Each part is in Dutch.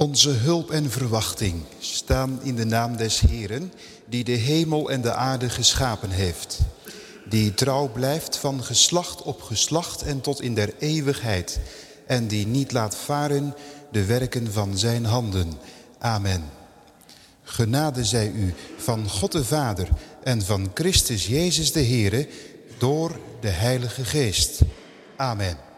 Onze hulp en verwachting staan in de naam des Heeren, die de hemel en de aarde geschapen heeft. Die trouw blijft van geslacht op geslacht en tot in der eeuwigheid. En die niet laat varen de werken van zijn handen. Amen. Genade zij u van God de Vader en van Christus Jezus de Heere door de Heilige Geest. Amen.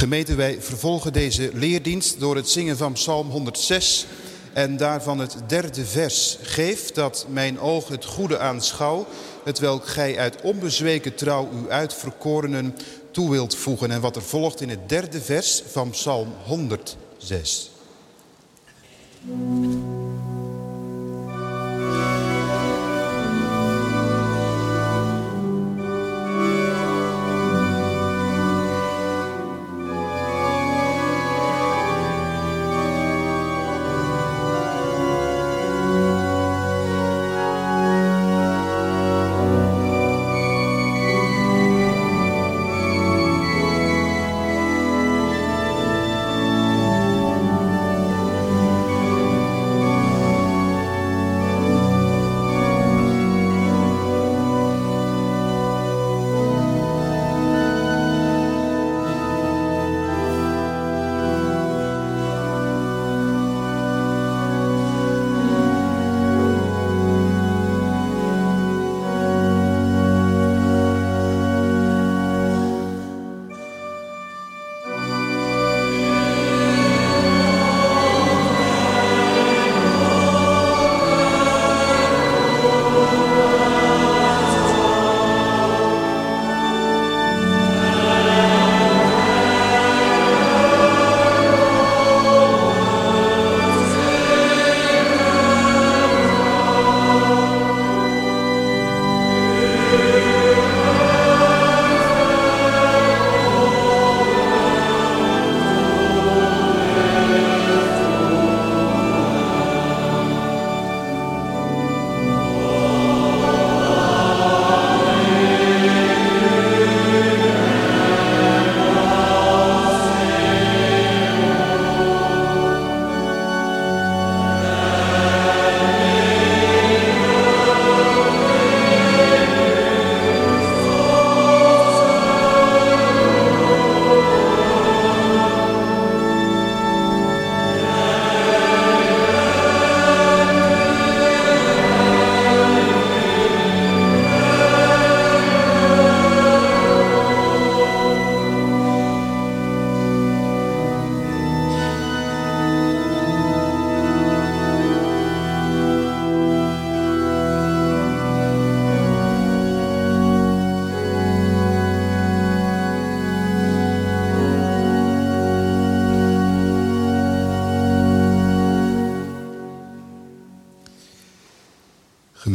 Gemeente, wij vervolgen deze leerdienst door het zingen van Psalm 106 en daarvan het derde vers. Geef dat mijn oog het goede aanschouw, het welk gij uit onbezweken trouw uw uitverkorenen toe wilt voegen. En wat er volgt in het derde vers van Psalm 106.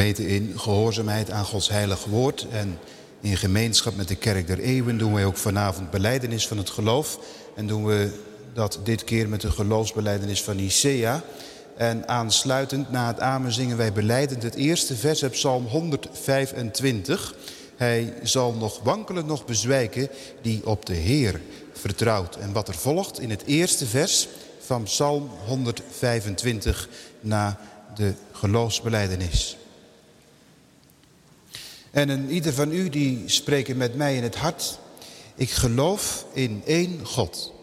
In gehoorzaamheid aan Gods heilig woord. En in gemeenschap met de kerk der eeuwen doen wij ook vanavond beleidenis van het geloof. En doen we dat dit keer met de geloofsbeleidenis van Nicea. En aansluitend na het amen zingen wij beleidend het eerste vers uit Psalm 125. Hij zal nog wankelen, nog bezwijken die op de Heer vertrouwt. En wat er volgt in het eerste vers van Psalm 125 na de geloofsbeleidenis. En een ieder van u die spreken met mij in het hart. Ik geloof in één God.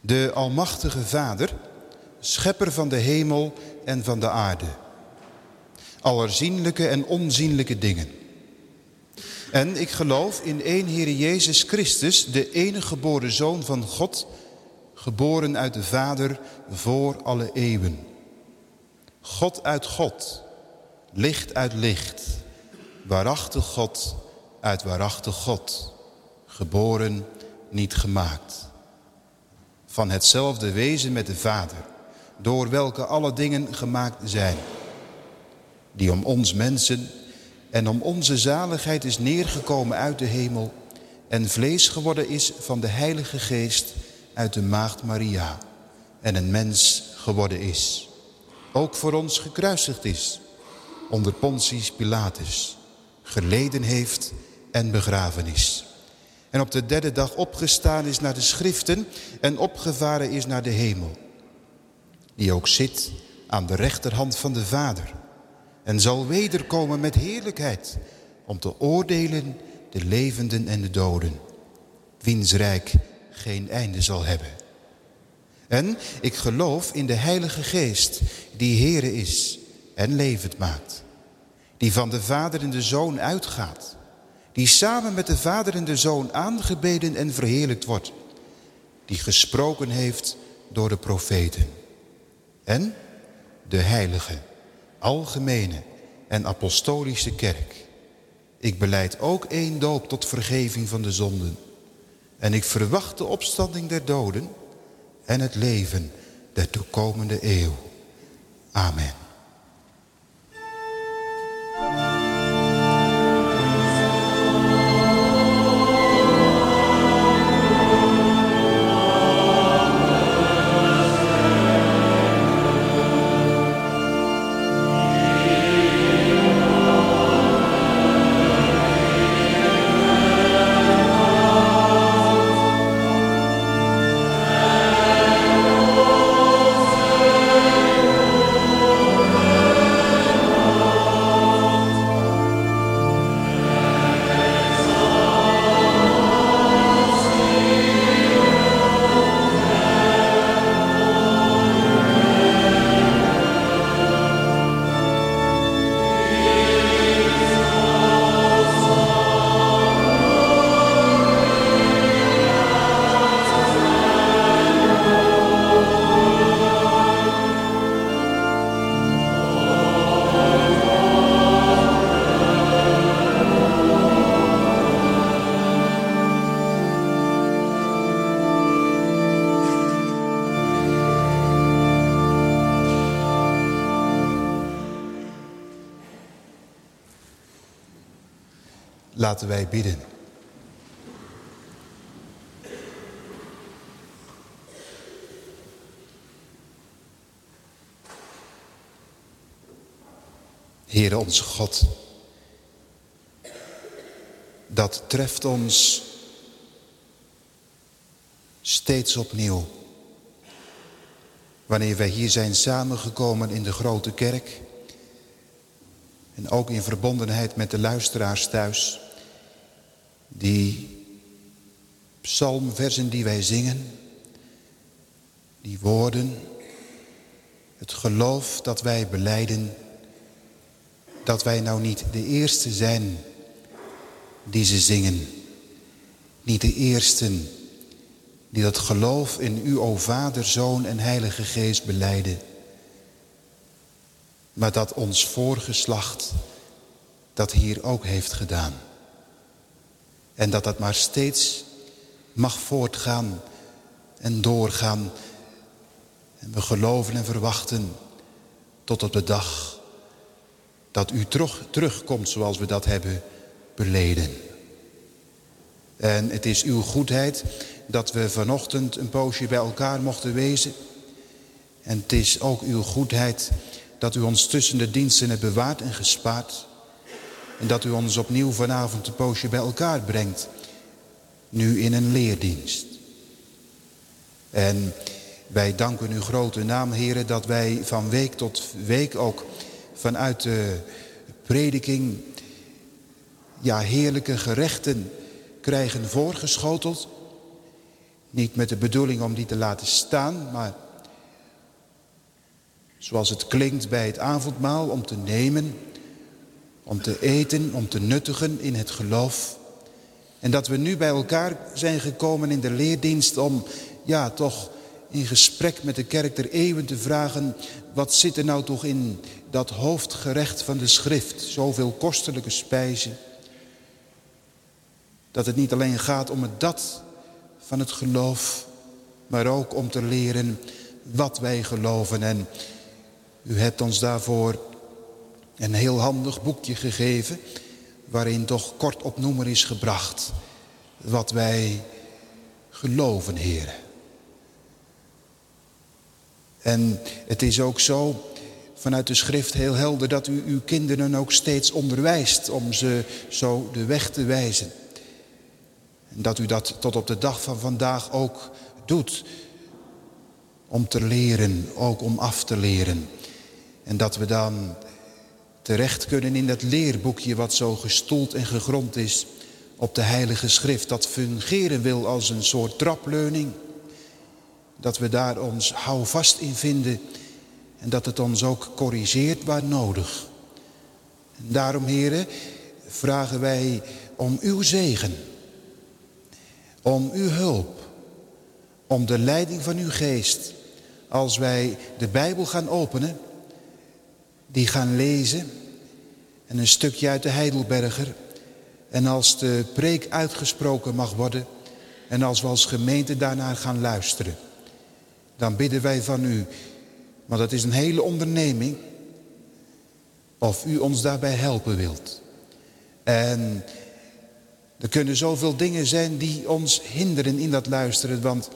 De Almachtige Vader, schepper van de hemel en van de aarde. Allerzienlijke en onzienlijke dingen. En ik geloof in één Heer Jezus Christus, de enige geboren Zoon van God, geboren uit de Vader voor alle eeuwen. God uit God, licht uit licht waarachtig God uit waarachtig God, geboren, niet gemaakt. Van hetzelfde wezen met de Vader, door welke alle dingen gemaakt zijn. Die om ons mensen en om onze zaligheid is neergekomen uit de hemel en vlees geworden is van de Heilige Geest uit de Maagd Maria en een mens geworden is. Ook voor ons gekruisigd is onder Pontius Pilatus geleden heeft en begraven is. En op de derde dag opgestaan is naar de schriften en opgevaren is naar de hemel. Die ook zit aan de rechterhand van de Vader. En zal wederkomen met heerlijkheid om te oordelen de levenden en de doden. Wiens rijk geen einde zal hebben. En ik geloof in de Heilige Geest die Heere is en levend maakt. Die van de Vader en de Zoon uitgaat die samen met de Vader en de Zoon aangebeden en verheerlijkt wordt, die gesproken heeft door de profeten. En de heilige, algemene en apostolische kerk. Ik beleid ook één doop tot vergeving van de zonden. En ik verwacht de opstanding der doden en het leven der toekomende eeuw. Amen. Laten wij bidden. Heere onze God, dat treft ons steeds opnieuw. Wanneer wij hier zijn samengekomen in de grote kerk en ook in verbondenheid met de luisteraars thuis die psalmversen die wij zingen, die woorden, het geloof dat wij beleiden, dat wij nou niet de eerste zijn die ze zingen, niet de eersten die dat geloof in u, o Vader, Zoon en Heilige Geest beleiden, maar dat ons voorgeslacht dat hier ook heeft gedaan. En dat dat maar steeds mag voortgaan en doorgaan. En we geloven en verwachten tot op de dag dat u terug, terugkomt zoals we dat hebben beleden. En het is uw goedheid dat we vanochtend een poosje bij elkaar mochten wezen. En het is ook uw goedheid dat u ons tussen de diensten hebt bewaard en gespaard. En dat u ons opnieuw vanavond een poosje bij elkaar brengt. Nu in een leerdienst. En wij danken uw grote naam, heren, dat wij van week tot week ook vanuit de prediking ja, heerlijke gerechten krijgen voorgeschoteld. Niet met de bedoeling om die te laten staan, maar zoals het klinkt bij het avondmaal om te nemen om te eten, om te nuttigen in het geloof. En dat we nu bij elkaar zijn gekomen in de leerdienst om, ja, toch in gesprek met de kerk der eeuwen te vragen... wat zit er nou toch in dat hoofdgerecht van de schrift? Zoveel kostelijke spijzen. Dat het niet alleen gaat om het dat van het geloof... maar ook om te leren wat wij geloven. En u hebt ons daarvoor een heel handig boekje gegeven... waarin toch kort op noemer is gebracht wat wij geloven, heren. En het is ook zo vanuit de schrift heel helder dat u uw kinderen ook steeds onderwijst om ze zo de weg te wijzen. En dat u dat tot op de dag van vandaag ook doet. Om te leren, ook om af te leren. En dat we dan terecht kunnen in dat leerboekje wat zo gestoeld en gegrond is op de Heilige Schrift. Dat fungeren wil als een soort trapleuning. Dat we daar ons houvast in vinden en dat het ons ook corrigeert waar nodig. En daarom, heren, vragen wij om uw zegen. Om uw hulp. Om de leiding van uw geest. Als wij de Bijbel gaan openen. Die gaan lezen. En een stukje uit de Heidelberger. En als de preek uitgesproken mag worden. En als we als gemeente daarnaar gaan luisteren. Dan bidden wij van u maar dat is een hele onderneming. Of u ons daarbij helpen wilt. En er kunnen zoveel dingen zijn die ons hinderen in dat luisteren. Want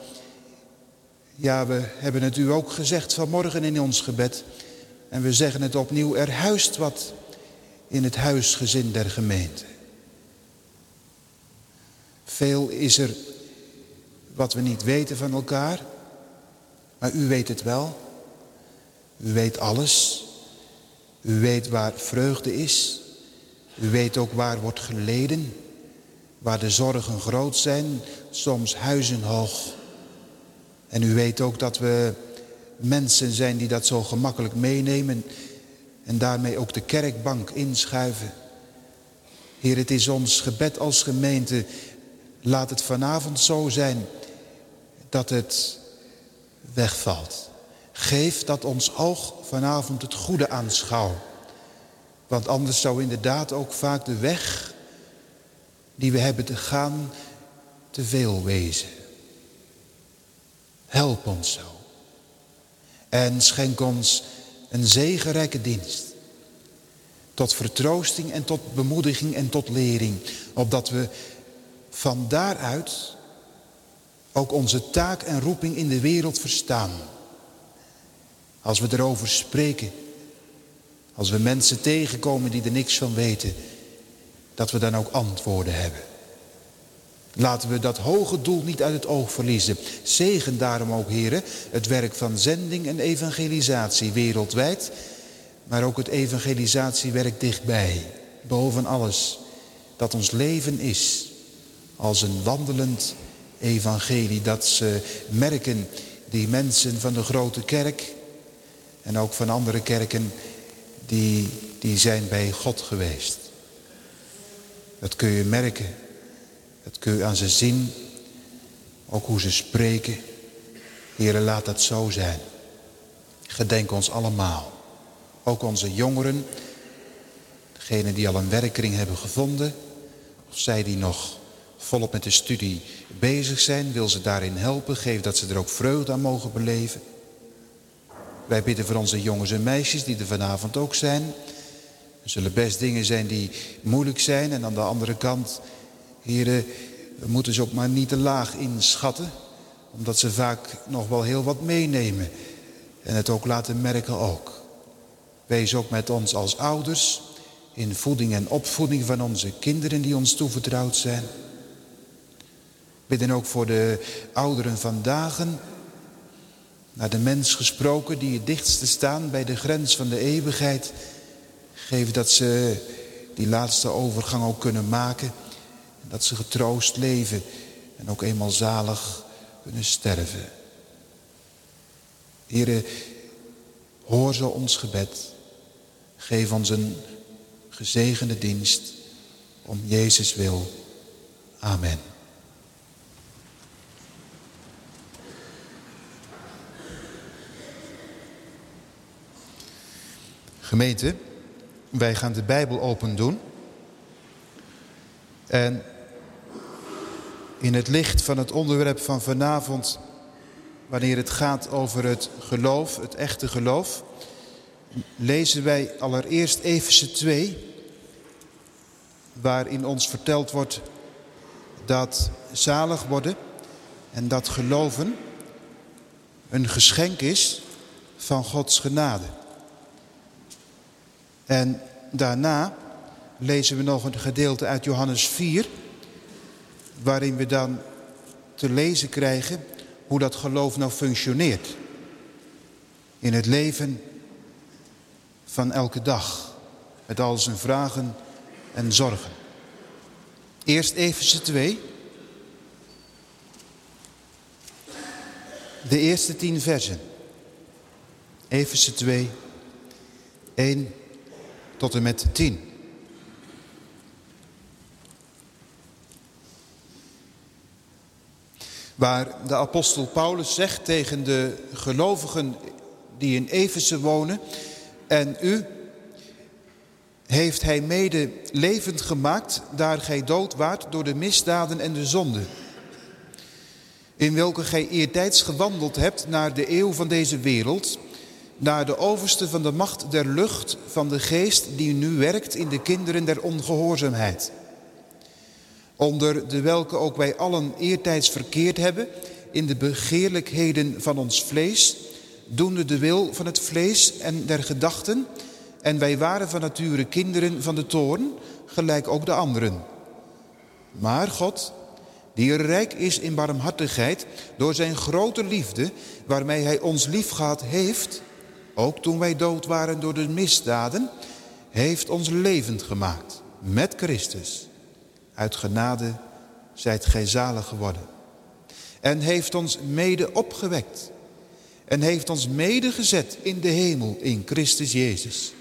ja, we hebben het u ook gezegd vanmorgen in ons gebed. En we zeggen het opnieuw, er huist wat in het huisgezin der gemeente. Veel is er wat we niet weten van elkaar. Maar u weet het wel. U weet alles. U weet waar vreugde is. U weet ook waar wordt geleden. Waar de zorgen groot zijn, soms huizenhoog. En u weet ook dat we mensen zijn die dat zo gemakkelijk meenemen. En daarmee ook de kerkbank inschuiven. Heer, het is ons gebed als gemeente. Laat het vanavond zo zijn dat het wegvalt. Geef dat ons oog vanavond het goede aanschouwt. Want anders zou inderdaad ook vaak de weg die we hebben te gaan te veel wezen. Help ons zo. En schenk ons een zegenrijke dienst. Tot vertroosting en tot bemoediging en tot lering. Opdat we van daaruit ook onze taak en roeping in de wereld verstaan. Als we erover spreken. Als we mensen tegenkomen die er niks van weten. Dat we dan ook antwoorden hebben. Laten we dat hoge doel niet uit het oog verliezen. Zegen daarom ook, heren, het werk van zending en evangelisatie wereldwijd. Maar ook het evangelisatiewerk dichtbij. Boven alles. Dat ons leven is. Als een wandelend evangelie. Dat ze merken, die mensen van de grote kerk en ook van andere kerken die, die zijn bij God geweest. Dat kun je merken. Dat kun je aan ze zien. Ook hoe ze spreken. Heren, laat dat zo zijn. Gedenk ons allemaal. Ook onze jongeren. Degenen die al een werkring hebben gevonden. Of zij die nog volop met de studie bezig zijn. Wil ze daarin helpen. Geef dat ze er ook vreugde aan mogen beleven. Wij bidden voor onze jongens en meisjes die er vanavond ook zijn. Er zullen best dingen zijn die moeilijk zijn. En aan de andere kant, heren, we moeten ze ook maar niet te laag inschatten. Omdat ze vaak nog wel heel wat meenemen. En het ook laten merken ook. Wees ook met ons als ouders in voeding en opvoeding van onze kinderen die ons toevertrouwd zijn. Bidden ook voor de ouderen vandaag naar de mens gesproken die het dichtste staan bij de grens van de eeuwigheid. Geef dat ze die laatste overgang ook kunnen maken. Dat ze getroost leven en ook eenmaal zalig kunnen sterven. Here, hoor zo ons gebed. Geef ons een gezegende dienst om Jezus wil. Amen. Gemeente, wij gaan de Bijbel open doen. En in het licht van het onderwerp van vanavond, wanneer het gaat over het geloof, het echte geloof, lezen wij allereerst Efeze 2, waarin ons verteld wordt dat zalig worden en dat geloven een geschenk is van Gods genade. En daarna lezen we nog een gedeelte uit Johannes 4. Waarin we dan te lezen krijgen hoe dat geloof nou functioneert. In het leven van elke dag. Met al zijn vragen en zorgen. Eerst Efeze 2. De eerste tien versen. Efeze 2, 1 tot en met 10. Waar de apostel Paulus zegt tegen de gelovigen die in Efeze wonen... en u heeft hij mede levend gemaakt, daar gij dood waart door de misdaden en de zonden... in welke gij eertijds gewandeld hebt naar de eeuw van deze wereld... naar de overste van de macht der lucht van de geest die nu werkt in de kinderen der ongehoorzaamheid onder de welke ook wij allen eertijds verkeerd hebben in de begeerlijkheden van ons vlees, doende de wil van het vlees en der gedachten, en wij waren van nature kinderen van de toorn, gelijk ook de anderen. Maar God, die rijk is in barmhartigheid, door zijn grote liefde, waarmee hij ons liefgehad heeft, ook toen wij dood waren door de misdaden, heeft ons levend gemaakt met Christus. Uit genade zijt gij zalig geworden. En heeft ons mede opgewekt. En heeft ons mede gezet in de hemel in Christus Jezus.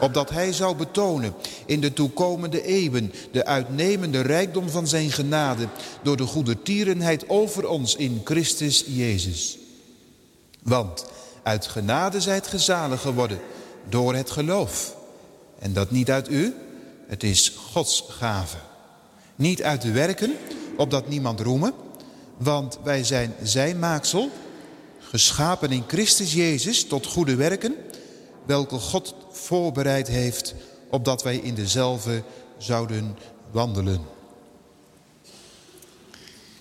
Opdat hij zou betonen in de toekomende eeuwen de uitnemende rijkdom van zijn genade. Door de goede tierenheid over ons in Christus Jezus. Want uit genade zijt gezalig geworden door het geloof. En dat niet uit u, het is Gods gave. Niet uit de werken, opdat niemand roemen, want wij zijn zijn maaksel, geschapen in Christus Jezus tot goede werken, welke God voorbereid heeft, opdat wij in dezelfde zouden wandelen.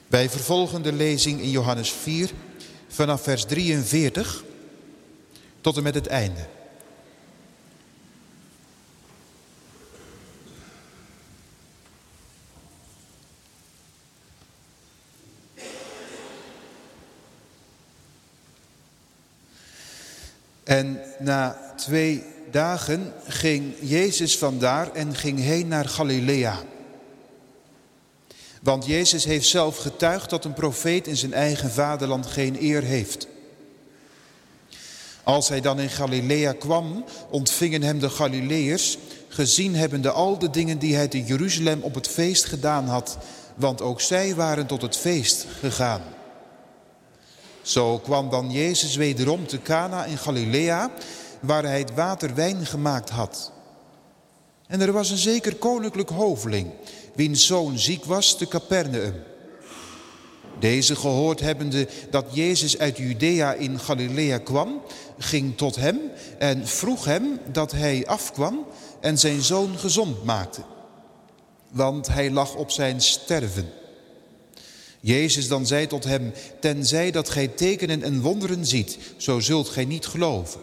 Wij vervolgen de lezing in Johannes 4 vanaf vers 43 tot en met het einde. En na twee dagen ging Jezus vandaar en ging heen naar Galilea. Want Jezus heeft zelf getuigd dat een profeet in zijn eigen vaderland geen eer heeft. Als hij dan in Galilea kwam, ontvingen hem de Galileërs, gezien hebbende al de dingen die hij te Jeruzalem op het feest gedaan had, want ook zij waren tot het feest gegaan. Zo kwam dan Jezus wederom te Cana in Galilea, waar hij het water wijn gemaakt had. En er was een zeker koninklijk hoveling, wiens zoon ziek was te Capernaum. Deze gehoord hebbende dat Jezus uit Judea in Galilea kwam, ging tot hem en vroeg hem dat hij afkwam en zijn zoon gezond maakte. Want hij lag op zijn sterven. Jezus dan zei tot hem, tenzij dat gij tekenen en wonderen ziet, zo zult gij niet geloven.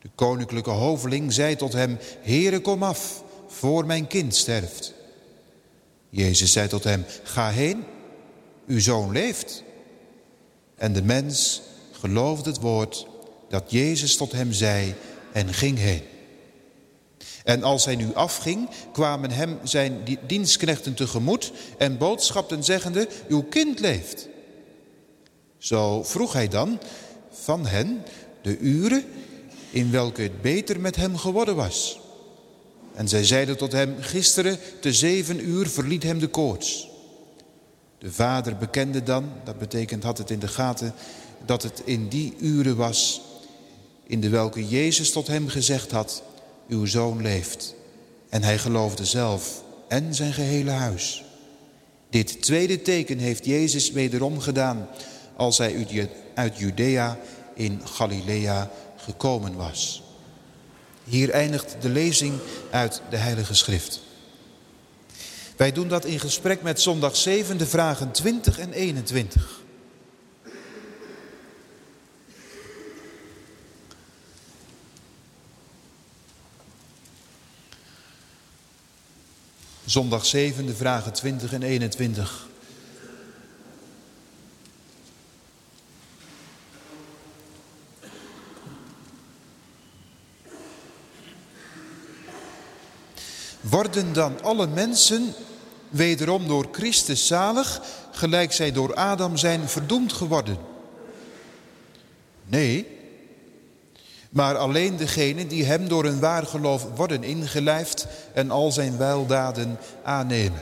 De koninklijke hoveling zei tot hem, Heere kom af, voor mijn kind sterft. Jezus zei tot hem, ga heen, uw zoon leeft. En de mens geloofde het woord dat Jezus tot hem zei en ging heen. En als hij nu afging, kwamen hem zijn dienstknechten tegemoet en boodschapten zeggende, uw kind leeft. Zo vroeg hij dan van hen de uren in welke het beter met hem geworden was. En zij zeiden tot hem, gisteren te zeven uur verliet hem de koorts. De vader bekende dan, dat betekent had het in de gaten, dat het in die uren was in de welke Jezus tot hem gezegd had, uw zoon leeft. En hij geloofde zelf en zijn gehele huis. Dit tweede teken heeft Jezus wederom gedaan als hij uit Judea in Galilea gekomen was. Hier eindigt de lezing uit de Heilige Schrift. Wij doen dat in gesprek met zondag 7, de vragen 20 en 21. Zondag 7, de vragen 20 en 21. Worden dan alle mensen wederom door Christus zalig, gelijk zij door Adam zijn verdoemd geworden? Nee, maar alleen degenen die hem door een waar geloof worden ingelijfd en al zijn weldaden aannemen.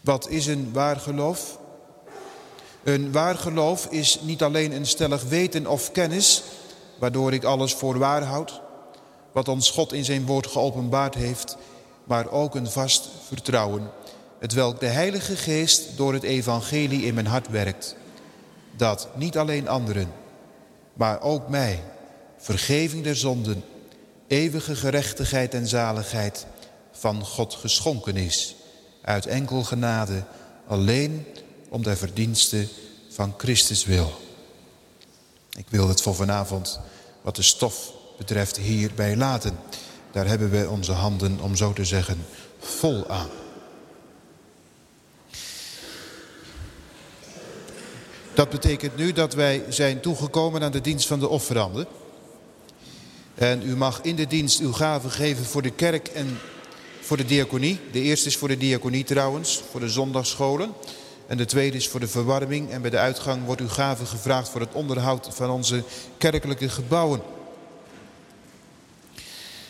Wat is een waar geloof? Een waar geloof is niet alleen een stellig weten of kennis, waardoor ik alles voor waar houd, wat ons God in zijn woord geopenbaard heeft, maar ook een vast vertrouwen, het welk de Heilige Geest door het evangelie in mijn hart werkt, dat niet alleen anderen, maar ook mij, vergeving der zonden, eeuwige gerechtigheid en zaligheid van God geschonken is, uit enkel genade, alleen om de verdiensten van Christus wil. Ik wil het voor vanavond, wat de stof betreft, hierbij laten. Daar hebben we onze handen, om zo te zeggen, vol aan. Dat betekent nu dat wij zijn toegekomen aan de dienst van de offeranden. En u mag in de dienst uw gaven geven voor de kerk en voor de diaconie. De eerste is voor de diaconie trouwens, voor de zondagsscholen. En de tweede is voor de verwarming. En bij de uitgang wordt uw gave gevraagd voor het onderhoud van onze kerkelijke gebouwen.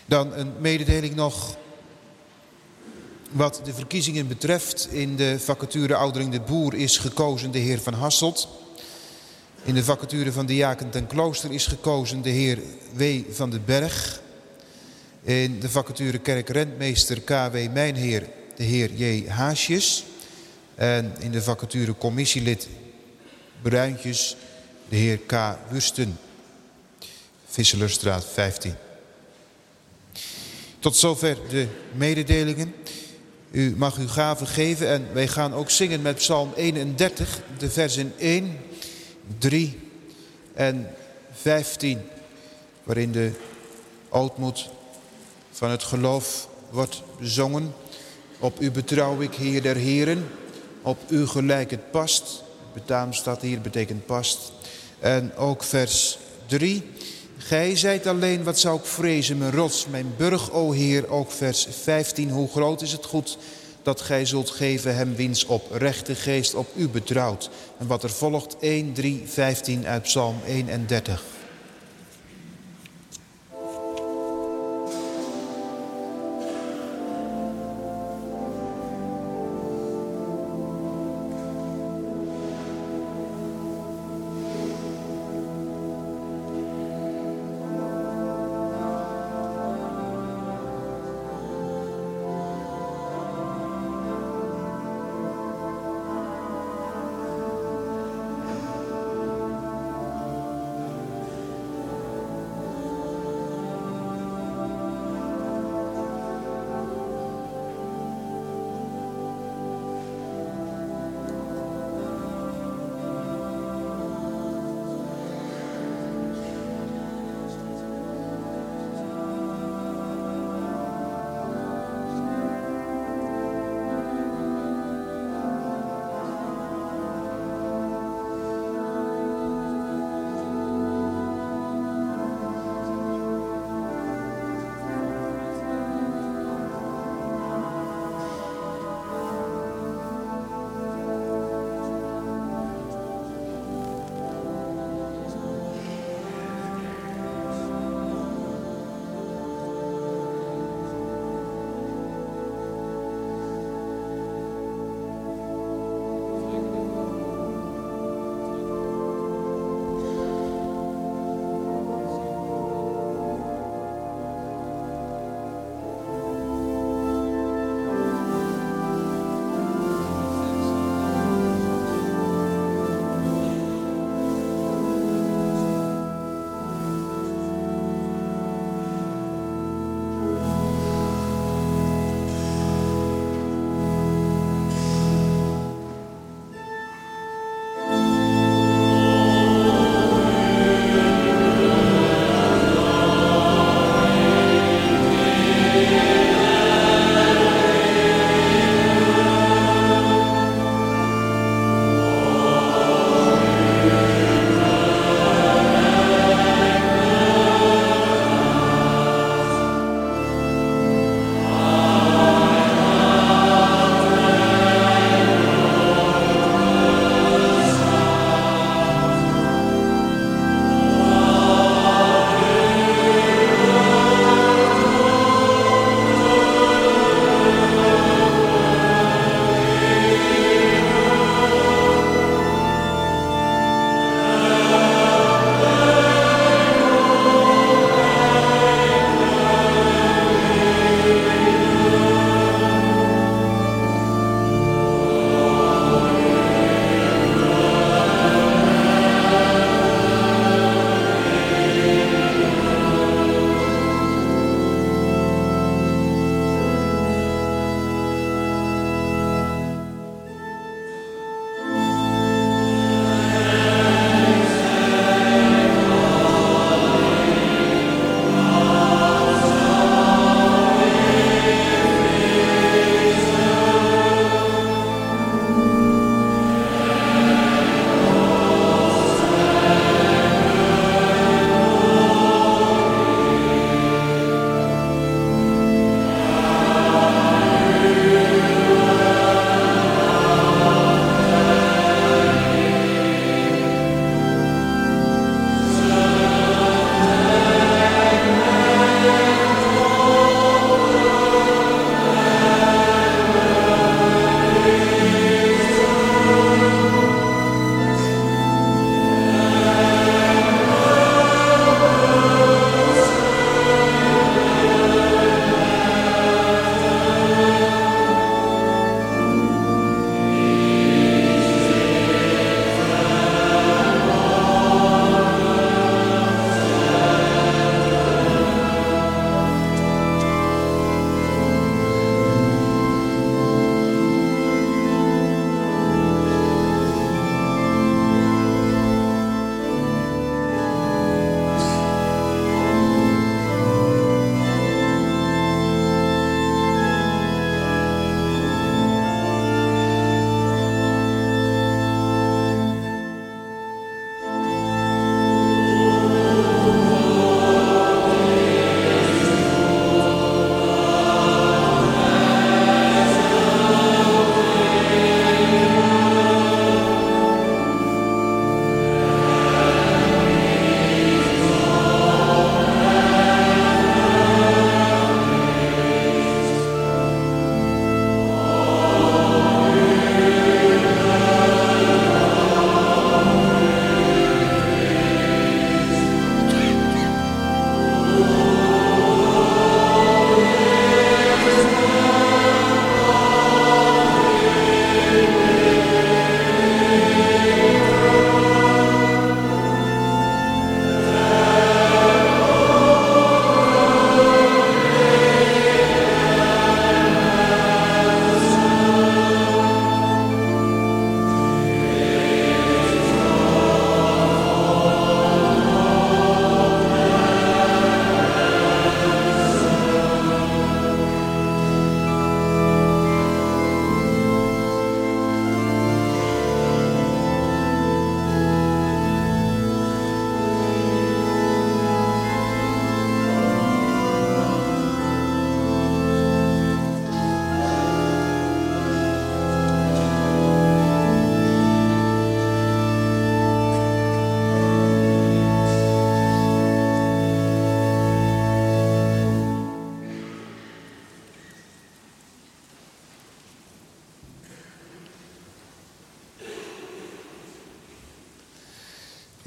Dan een mededeling nog wat de verkiezingen betreft. In de vacature Oudering de Boer is gekozen de heer Van Hasselt. In de vacature van Diaken ten Klooster is gekozen de heer W. van den Berg. In de vacature kerk Rentmeester K.W. Mijnheer de heer J. Haasjes. En in de vacature commissielid Bruintjes de heer K. Wursten. Visselerstraat 15. Tot zover de mededelingen. U mag uw gaven geven en wij gaan ook zingen met Psalm 31, de versen 1, 3 en 15. Waarin de ootmoed van het geloof wordt bezongen. Op u betrouw ik, Heer der Heren. Op u gelijk het past. Betaam staat hier, betekent past. En ook vers 3. Gij zijt alleen, wat zou ik vrezen, mijn rots, mijn burg, o Heer. Ook vers 15, hoe groot is het goed dat gij zult geven hem wiens op rechte geest op u betrouwt. En wat er volgt 1, 3, 15 uit Psalm 31.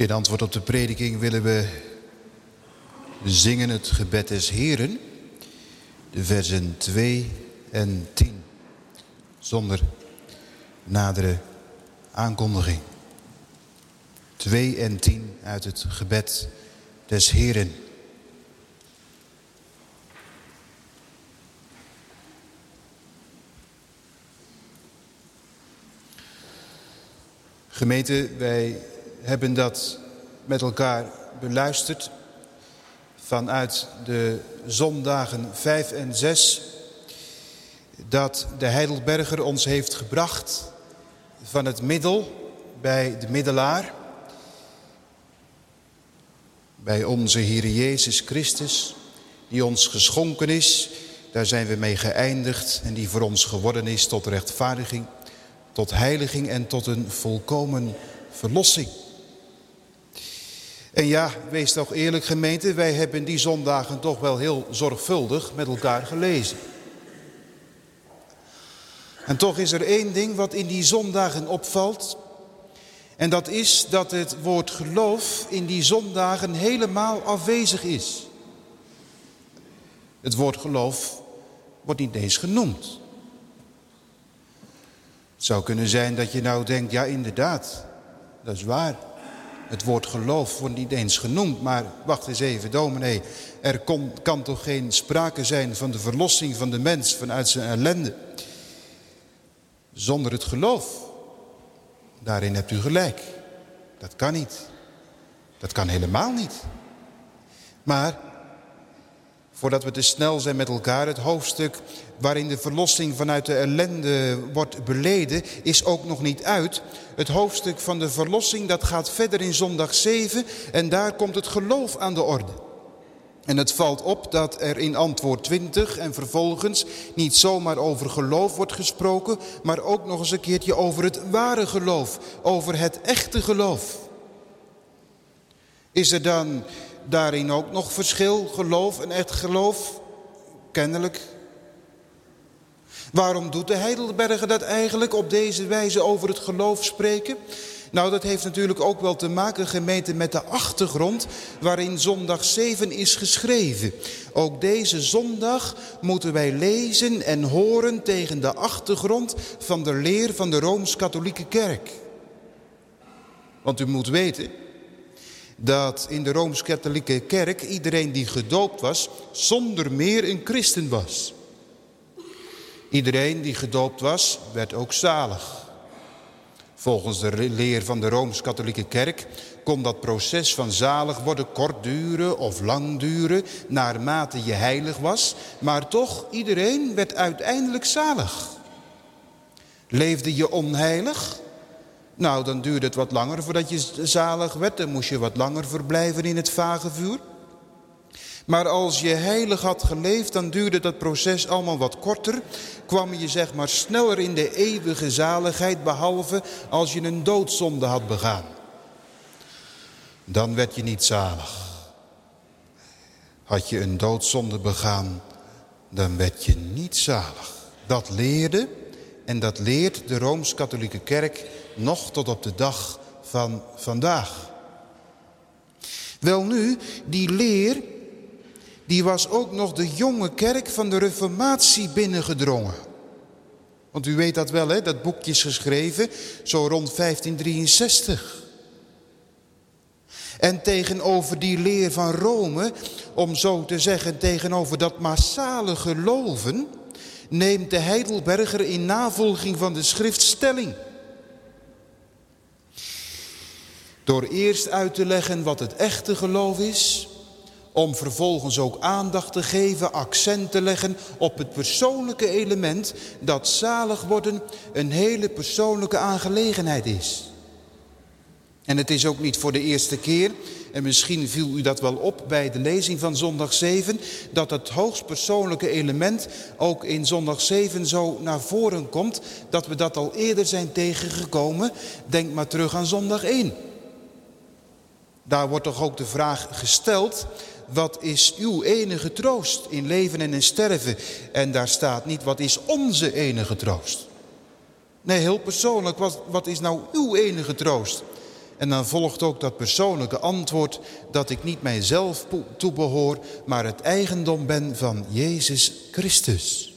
In antwoord op de prediking willen we zingen het gebed des Heren, de versen 2 en 10, zonder nadere aankondiging. 2 en 10 uit het gebed des Heren. Gemeente, wij hebben dat met elkaar beluisterd vanuit de zondagen 5 en 6 dat de Heidelberger ons heeft gebracht van het middel bij de middelaar, bij onze Heer Jezus Christus, die ons geschonken is, daar zijn we mee geëindigd en die voor ons geworden is tot rechtvaardiging, tot heiliging en tot een volkomen verlossing. En ja, wees toch eerlijk gemeente, wij hebben die zondagen toch wel heel zorgvuldig met elkaar gelezen. En toch is er één ding wat in die zondagen opvalt. En dat is dat het woord geloof in die zondagen helemaal afwezig is. Het woord geloof wordt niet eens genoemd. Het zou kunnen zijn dat je nou denkt, ja inderdaad, dat is waar. Het woord geloof wordt niet eens genoemd, maar wacht eens even, dominee. Er kon, kan toch geen sprake zijn van de verlossing van de mens vanuit zijn ellende. Zonder het geloof. Daarin hebt u gelijk. Dat kan niet. Dat kan helemaal niet. Maar voordat we te snel zijn met elkaar. Het hoofdstuk waarin de verlossing vanuit de ellende wordt beleden is ook nog niet uit. Het hoofdstuk van de verlossing dat gaat verder in zondag 7 en daar komt het geloof aan de orde. En het valt op dat er in antwoord 20 en vervolgens niet zomaar over geloof wordt gesproken, maar ook nog eens een keertje over het ware geloof, over het echte geloof. Is er dan daarin ook nog verschil, geloof en echt geloof? Kennelijk. Waarom doet de Heidelberger dat eigenlijk op deze wijze over het geloof spreken? Nou, dat heeft natuurlijk ook wel te maken, gemeente, met de achtergrond waarin zondag 7 is geschreven. Ook deze zondag moeten wij lezen en horen tegen de achtergrond van de leer van de Rooms-Katholieke Kerk. Want u moet weten, dat in de Rooms-Katholieke Kerk iedereen die gedoopt was zonder meer een christen was. Iedereen die gedoopt was, werd ook zalig. Volgens de leer van de Rooms-Katholieke Kerk kon dat proces van zalig worden kort duren of lang duren, naarmate je heilig was. Maar toch, iedereen werd uiteindelijk zalig. Leefde je onheilig? Nou, dan duurde het wat langer voordat je zalig werd. Dan moest je wat langer verblijven in het vage vuur. Maar als je heilig had geleefd, dan duurde dat proces allemaal wat korter. Kwam je zeg maar sneller in de eeuwige zaligheid, behalve als je een doodzonde had begaan. Dan werd je niet zalig. Had je een doodzonde begaan, dan werd je niet zalig. Dat leerde en dat leert de Rooms-Katholieke Kerk nog tot op de dag van vandaag. Wel nu, die leer, die was ook nog de jonge kerk van de reformatie binnengedrongen. Want u weet dat wel, hè? dat boekje is geschreven zo rond 1563. En tegenover die leer van Rome, om zo te zeggen, tegenover dat massale geloven, neemt de Heidelberger in navolging van de schrift stelling. Door eerst uit te leggen wat het echte geloof is. Om vervolgens ook aandacht te geven, accent te leggen op het persoonlijke element dat zalig worden een hele persoonlijke aangelegenheid is. En het is ook niet voor de eerste keer, en misschien viel u dat wel op bij de lezing van zondag 7, dat het hoogst persoonlijke element ook in zondag 7 zo naar voren komt, dat we dat al eerder zijn tegengekomen. Denk maar terug aan zondag 1. Daar wordt toch ook de vraag gesteld, wat is uw enige troost in leven en in sterven? En daar staat niet, wat is onze enige troost? Nee, heel persoonlijk, wat, wat is nou uw enige troost? En dan volgt ook dat persoonlijke antwoord dat ik niet mijzelf toebehoor, maar het eigendom ben van Jezus Christus.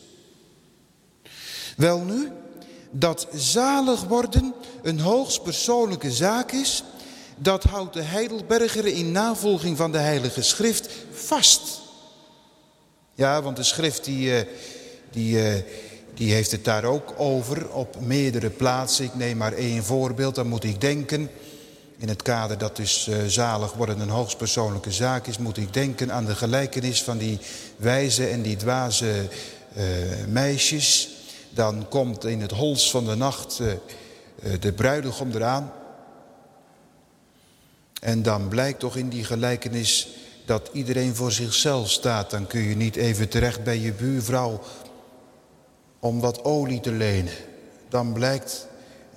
Wel nu, dat zalig worden een hoogst persoonlijke zaak is, dat houdt de Heidelberger in navolging van de Heilige Schrift vast. Ja, want de schrift die, eh, die, eh, die heeft het daar ook over op meerdere plaatsen. Ik neem maar één voorbeeld, dan moet ik denken... In het kader dat dus uh, zalig worden een hoogstpersoonlijke zaak is... moet ik denken aan de gelijkenis van die wijze en die dwaze meisjes. Dan komt in het hols van de nacht uh, de bruidegom eraan. En dan blijkt toch in die gelijkenis dat iedereen voor zichzelf staat. Dan kun je niet even terecht bij je buurvrouw om wat olie te lenen. Dan blijkt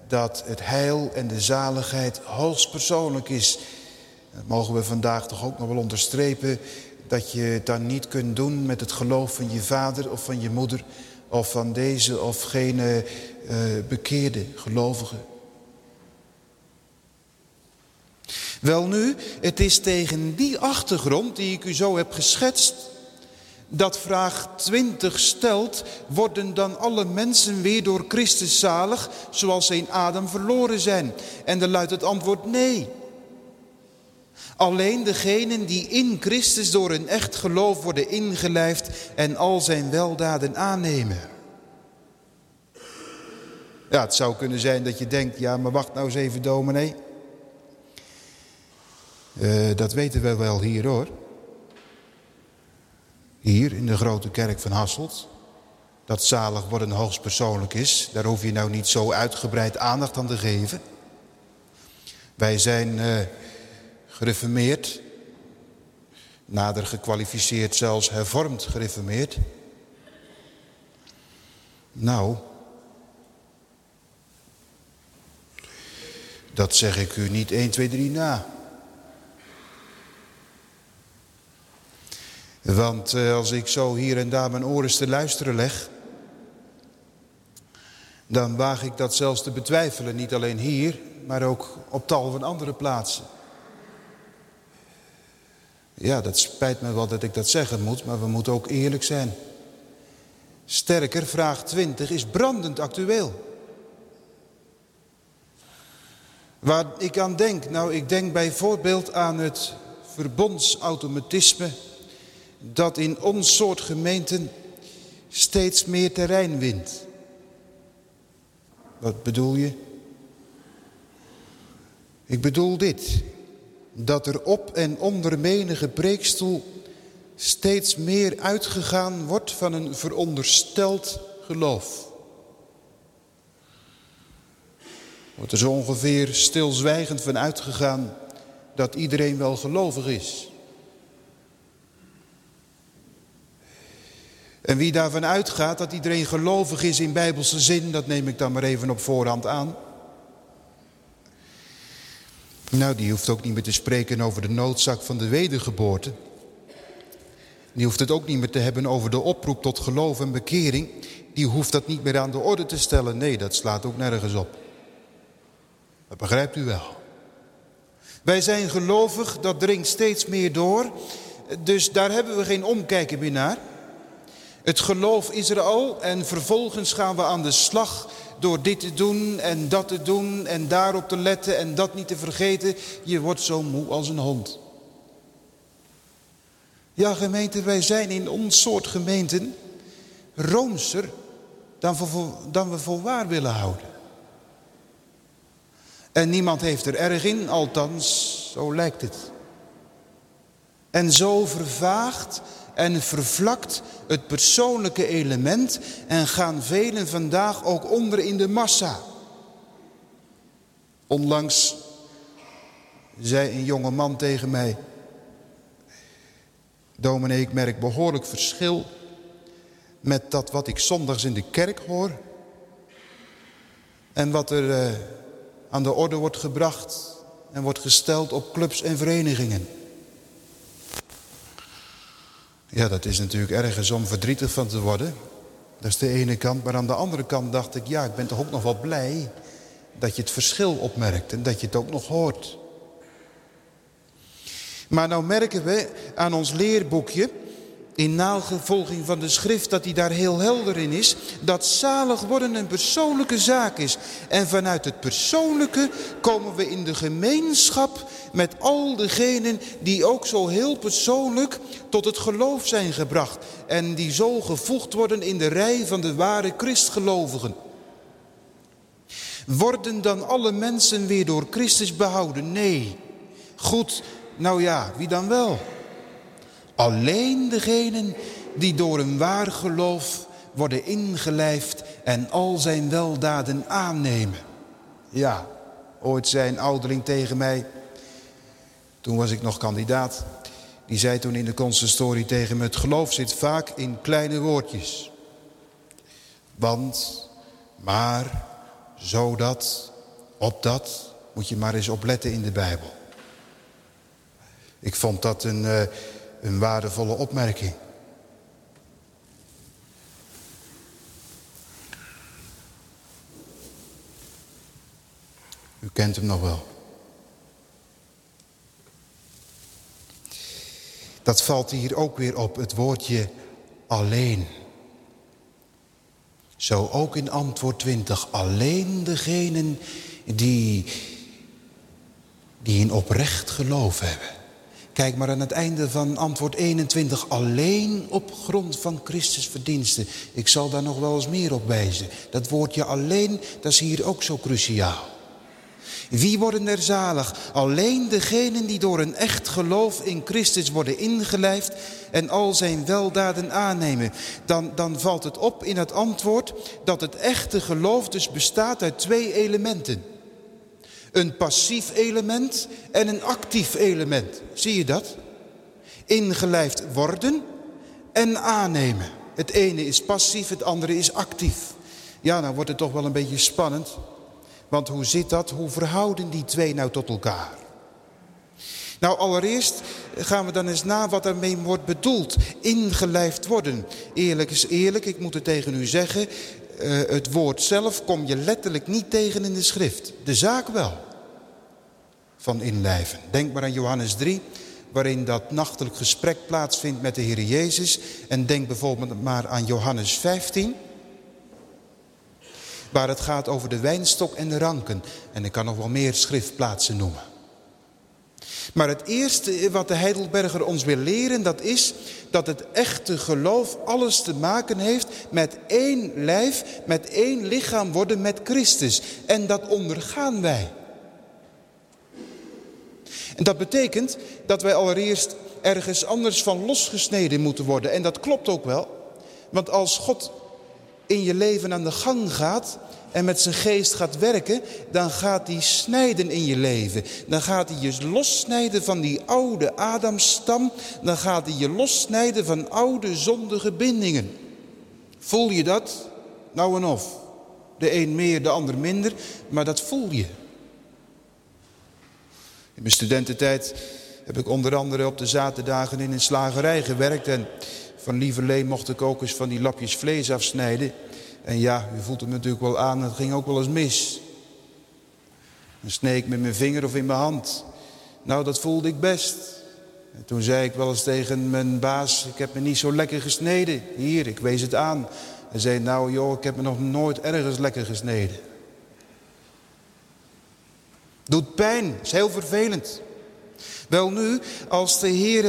dat het heil en de zaligheid hoogst persoonlijk is. Dat mogen we vandaag toch ook nog wel onderstrepen... dat je het dan niet kunt doen met het geloof van je vader of van je moeder... of van deze of gene uh, bekeerde gelovigen. Wel nu, het is tegen die achtergrond die ik u zo heb geschetst dat vraag 20 stelt, worden dan alle mensen weer door Christus zalig, zoals ze in Adam verloren zijn? En dan luidt het antwoord nee. Alleen degenen die in Christus door een echt geloof worden ingelijfd en al zijn weldaden aannemen. Ja, het zou kunnen zijn dat je denkt, ja, maar wacht nou eens even dominee. Uh, dat weten we wel hier hoor. Hier in de grote kerk van Hasselt. Dat zalig worden hoogstpersoonlijk is. Daar hoef je nou niet zo uitgebreid aandacht aan te geven. Wij zijn uh, gereformeerd. Nader gekwalificeerd zelfs hervormd gereformeerd. Nou, dat zeg ik u niet 1, 2, 3 na. Want uh, als ik zo hier en daar mijn oren te luisteren leg... dan waag ik dat zelfs te betwijfelen. Niet alleen hier, maar ook op tal van andere plaatsen. Ja, dat spijt me wel dat ik dat zeggen moet, maar we moeten ook eerlijk zijn. Sterker, vraag 20 is brandend actueel. Waar ik aan denk, nou ik denk bijvoorbeeld aan het verbondsautomatisme dat in ons soort gemeenten steeds meer terrein wint. Wat bedoel je? Ik bedoel dit. Dat er op en onder menige preekstoel steeds meer uitgegaan wordt van een verondersteld geloof. Wordt er zo ongeveer stilzwijgend van uitgegaan dat iedereen wel gelovig is. En wie daarvan uitgaat dat iedereen gelovig is in bijbelse zin, dat neem ik dan maar even op voorhand aan. Nou, die hoeft ook niet meer te spreken over de noodzaak van de wedergeboorte. Die hoeft het ook niet meer te hebben over de oproep tot geloof en bekering. Die hoeft dat niet meer aan de orde te stellen. Nee, dat slaat ook nergens op. Dat begrijpt u wel. Wij zijn gelovig, dat dringt steeds meer door. Dus daar hebben we geen omkijken meer naar. Het geloof is er al en vervolgens gaan we aan de slag door dit te doen en dat te doen en daarop te letten en dat niet te vergeten. Je wordt zo moe als een hond. Ja gemeente, wij zijn in ons soort gemeenten roomser dan we, dan we voor waar willen houden. En niemand heeft er erg in, althans, zo lijkt het. En zo vervaagt en vervlakt het persoonlijke element en gaan velen vandaag ook onder in de massa. Onlangs zei een jonge man tegen mij, dominee ik merk behoorlijk verschil met dat wat ik zondags in de kerk hoor en wat er uh, aan de orde wordt gebracht en wordt gesteld op clubs en verenigingen. Ja, dat is natuurlijk ergens om verdrietig van te worden. Dat is de ene kant. Maar aan de andere kant dacht ik, ja, ik ben toch ook nog wel blij dat je het verschil opmerkt en dat je het ook nog hoort. Maar nou merken we aan ons leerboekje, in navolging van de schrift, dat hij daar heel helder in is, dat zalig worden een persoonlijke zaak is. En vanuit het persoonlijke komen we in de gemeenschap met al degenen die ook zo heel persoonlijk tot het geloof zijn gebracht. En die zo gevoegd worden in de rij van de ware christgelovigen. Worden dan alle mensen weer door Christus behouden? Nee. Goed, nou ja, wie dan wel? Alleen degenen die door een waar geloof worden ingelijfd en al zijn weldaden aannemen. Ja, ooit zei een ouderling tegen mij, toen was ik nog kandidaat. Die zei toen in de consistorie tegen me, het geloof zit vaak in kleine woordjes. Want, maar, zodat, opdat, moet je maar eens opletten in de Bijbel. Ik vond dat een, uh, een waardevolle opmerking. U kent hem nog wel. Dat valt hier ook weer op, het woordje alleen. Zo ook in antwoord 20. Alleen degenen die, die een oprecht geloof hebben. Kijk maar aan het einde van antwoord 21. Alleen op grond van Christus verdiensten. Ik zal daar nog wel eens meer op wijzen. Dat woordje alleen, dat is hier ook zo cruciaal. Wie worden er zalig? Alleen degenen die door een echt geloof in Christus worden ingelijfd en al zijn weldaden aannemen. Dan, dan valt het op in het antwoord dat het echte geloof dus bestaat uit twee elementen. Een passief element en een actief element. Zie je dat? Ingelijfd worden en aannemen. Het ene is passief, het andere is actief. Ja, dan wordt het toch wel een beetje spannend. Want hoe zit dat? Hoe verhouden die twee nou tot elkaar? Nou, allereerst gaan we dan eens na wat ermee wordt bedoeld. Ingelijfd worden. Eerlijk is eerlijk, ik moet het tegen u zeggen. Uh, het woord zelf kom je letterlijk niet tegen in de schrift. De zaak wel. Van inlijven. Denk maar aan Johannes 3 waarin dat nachtelijk gesprek plaatsvindt met de Heer Jezus. En denk bijvoorbeeld maar aan Johannes 15 waar het gaat over de wijnstok en de ranken. En ik kan nog wel meer schriftplaatsen noemen. Maar het eerste wat de Heidelberger ons wil leren, dat is dat het echte geloof alles te maken heeft met één lijf, met één lichaam worden met Christus. En dat ondergaan wij. En dat betekent dat wij allereerst ergens anders van losgesneden moeten worden. En dat klopt ook wel. Want als God in je leven aan de gang gaat en met zijn geest gaat werken, dan gaat hij snijden in je leven. Dan gaat hij je lossnijden van die oude Adamstam. Dan gaat hij je lossnijden van oude zondige bindingen. Voel je dat? Nou en of. De een meer, de ander minder, maar dat voel je. In mijn studententijd heb ik onder andere op de zaterdagen in een slagerij gewerkt. En van lieverlee mocht ik ook eens van die lapjes vlees afsnijden. En ja, u voelt het natuurlijk wel aan, het ging ook wel eens mis. Dan sneek ik met mijn vinger of in mijn hand. Nou, dat voelde ik best. En toen zei ik wel eens tegen mijn baas, ik heb me niet zo lekker gesneden. Hier, ik wees het aan. Hij zei, nou joh, ik heb me nog nooit ergens lekker gesneden. Doet pijn, is heel vervelend. Wel nu, als de Heer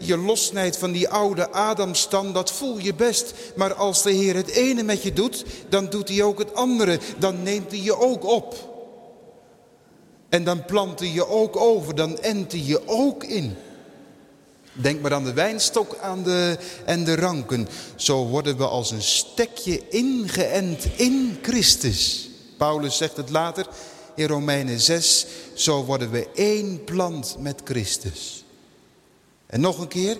je losnijdt van die oude Adamstam, dat voel je best. Maar als de Heer het ene met je doet, dan doet hij ook het andere. Dan neemt hij je ook op. En dan plant hij je ook over, dan ent hij je ook in. Denk maar aan de wijnstok aan de, en de ranken. Zo worden we als een stekje ingeënt in Christus. Paulus zegt het later, in Romeinen 6, zo worden we één plant met Christus. En nog een keer,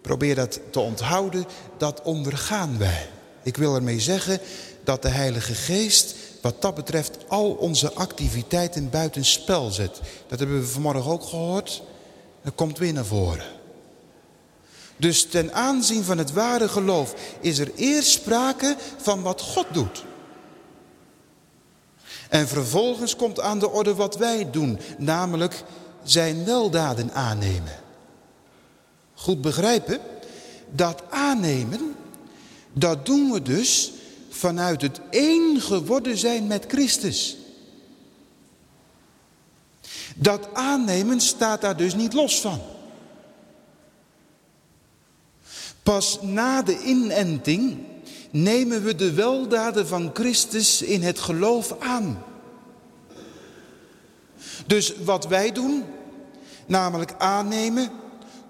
probeer dat te onthouden, dat ondergaan wij. Ik wil ermee zeggen dat de Heilige Geest wat dat betreft al onze activiteiten buiten spel zet. Dat hebben we vanmorgen ook gehoord. Dat komt weer naar voren. Dus ten aanzien van het ware geloof is er eerst sprake van wat God doet. En vervolgens komt aan de orde wat wij doen, namelijk zijn weldaden aannemen. Goed begrijpen? Dat aannemen, dat doen we dus vanuit het één geworden zijn met Christus. Dat aannemen staat daar dus niet los van. Pas na de inenting nemen we de weldaden van Christus in het geloof aan. Dus wat wij doen, namelijk aannemen,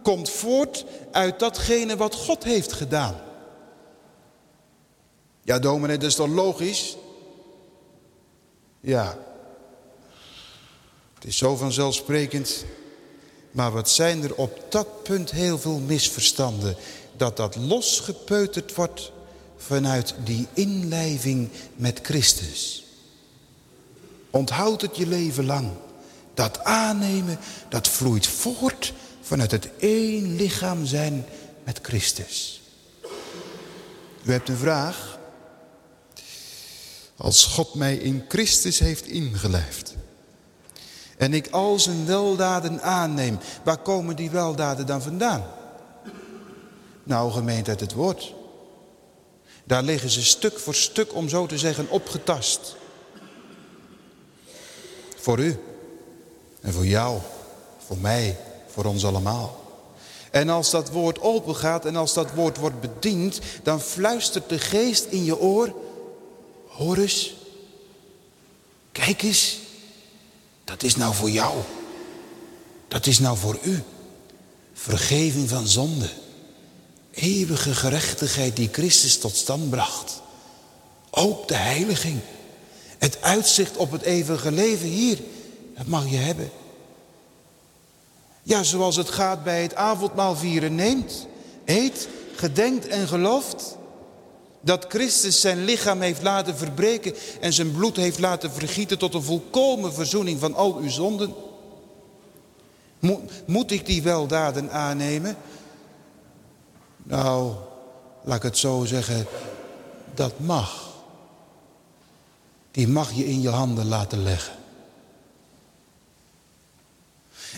komt voort uit datgene wat God heeft gedaan. Ja, dominee, dat is toch logisch? Ja. Het is zo vanzelfsprekend. Maar wat zijn er op dat punt heel veel misverstanden. Dat dat losgepeuterd wordt vanuit die inlijving met Christus. Onthoud het je leven lang. Dat aannemen, dat vloeit voort vanuit het één lichaam zijn met Christus. U hebt een vraag. Als God mij in Christus heeft ingelijfd. En ik al zijn weldaden aanneem. Waar komen die weldaden dan vandaan? Nou, gemeente uit het woord. Daar liggen ze stuk voor stuk, om zo te zeggen, opgetast. Voor u. En voor jou. Voor mij. Voor ons allemaal. En als dat woord open gaat en als dat woord wordt bediend, dan fluistert de geest in je oor. Hoor eens. Kijk eens. Dat is nou voor jou. Dat is nou voor u. Vergeving van zonde eeuwige gerechtigheid die Christus tot stand bracht. Ook de heiliging. Het uitzicht op het eeuwige leven hier, dat mag je hebben. Ja, zoals het gaat bij het avondmaal vieren. Neemt, eet, gedenkt en gelooft. Dat Christus zijn lichaam heeft laten verbreken en zijn bloed heeft laten vergieten tot een volkomen verzoening van al uw zonden. Moet ik die weldaden aannemen? Nou, laat ik het zo zeggen, dat mag. Die mag je in je handen laten leggen.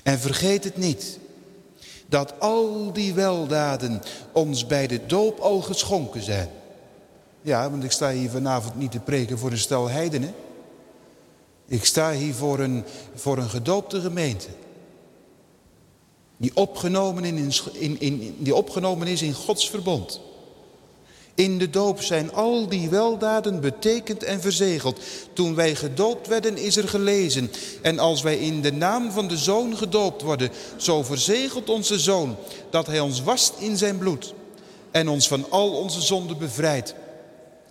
En vergeet het niet, dat al die weldaden ons bij de doop al geschonken zijn. Ja, want ik sta hier vanavond niet te preken voor een stel heidenen. Ik sta hier voor een, voor een gedoopte gemeente. Die opgenomen, in, in, in, die opgenomen is in Gods verbond. In de doop zijn al die weldaden betekend en verzegeld. Toen wij gedoopt werden is er gelezen. En als wij in de naam van de Zoon gedoopt worden, zo verzegelt onze Zoon dat hij ons wast in zijn bloed. En ons van al onze zonden bevrijdt.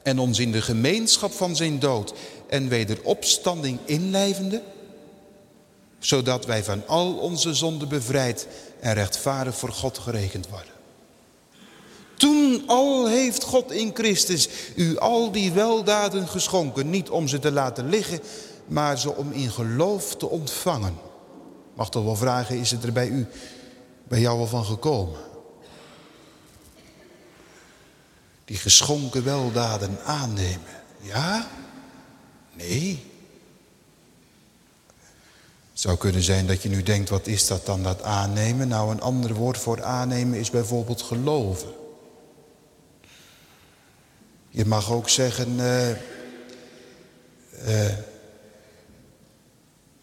En ons in de gemeenschap van zijn dood en wederopstanding inlijvende zodat wij van al onze zonden bevrijd en rechtvaardig voor God gerekend worden. Toen al heeft God in Christus u al die weldaden geschonken, niet om ze te laten liggen, maar ze om in geloof te ontvangen. Mag toch wel vragen, is het er bij u, bij jou wel van gekomen? Die geschonken weldaden aannemen. Ja? Nee? Het zou kunnen zijn dat je nu denkt, wat is dat dan, dat aannemen? Nou, een ander woord voor aannemen is bijvoorbeeld geloven. Je mag ook zeggen uh, uh,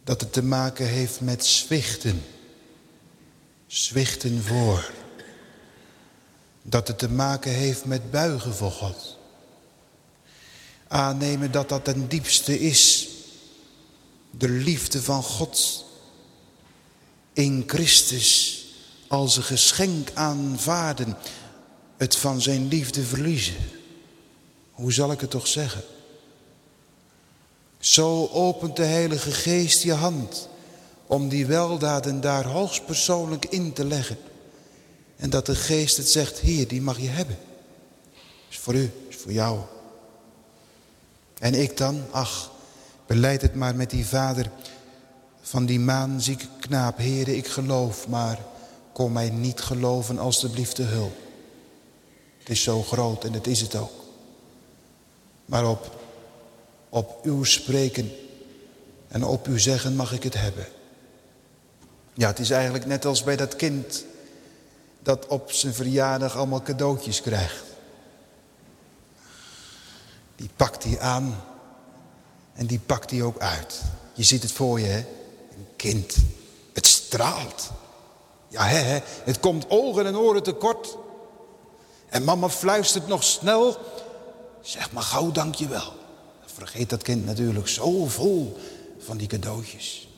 dat het te maken heeft met zwichten. Zwichten voor. Dat het te maken heeft met buigen voor God. Aannemen dat dat ten diepste is de liefde van God in Christus als een geschenk aanvaarden, het van zijn liefde verliezen. Hoe zal ik het toch zeggen? Zo opent de Heilige Geest je hand om die weldaden daar hoogstpersoonlijk in te leggen. En dat de Geest het zegt, hier, die mag je hebben. Is voor u, is voor jou. En ik dan, ach, Beleid het maar met die vader van die maanzieke knaap. Heere, ik geloof, maar kom mij niet geloven alstublieft de hulp. Het is zo groot en het is het ook. Maar op, op uw spreken En op uw zeggen mag ik het hebben. Ja, het is eigenlijk net als bij dat kind dat op zijn verjaardag allemaal cadeautjes krijgt. Die pakt hij aan en die pakt hij ook uit. Je ziet het voor je, hè? Een kind. Het straalt. Ja, hè, hè? Het komt ogen en oren tekort. En mama fluistert nog snel. Zeg maar gauw dankjewel. Vergeet dat kind natuurlijk zo vol van die cadeautjes.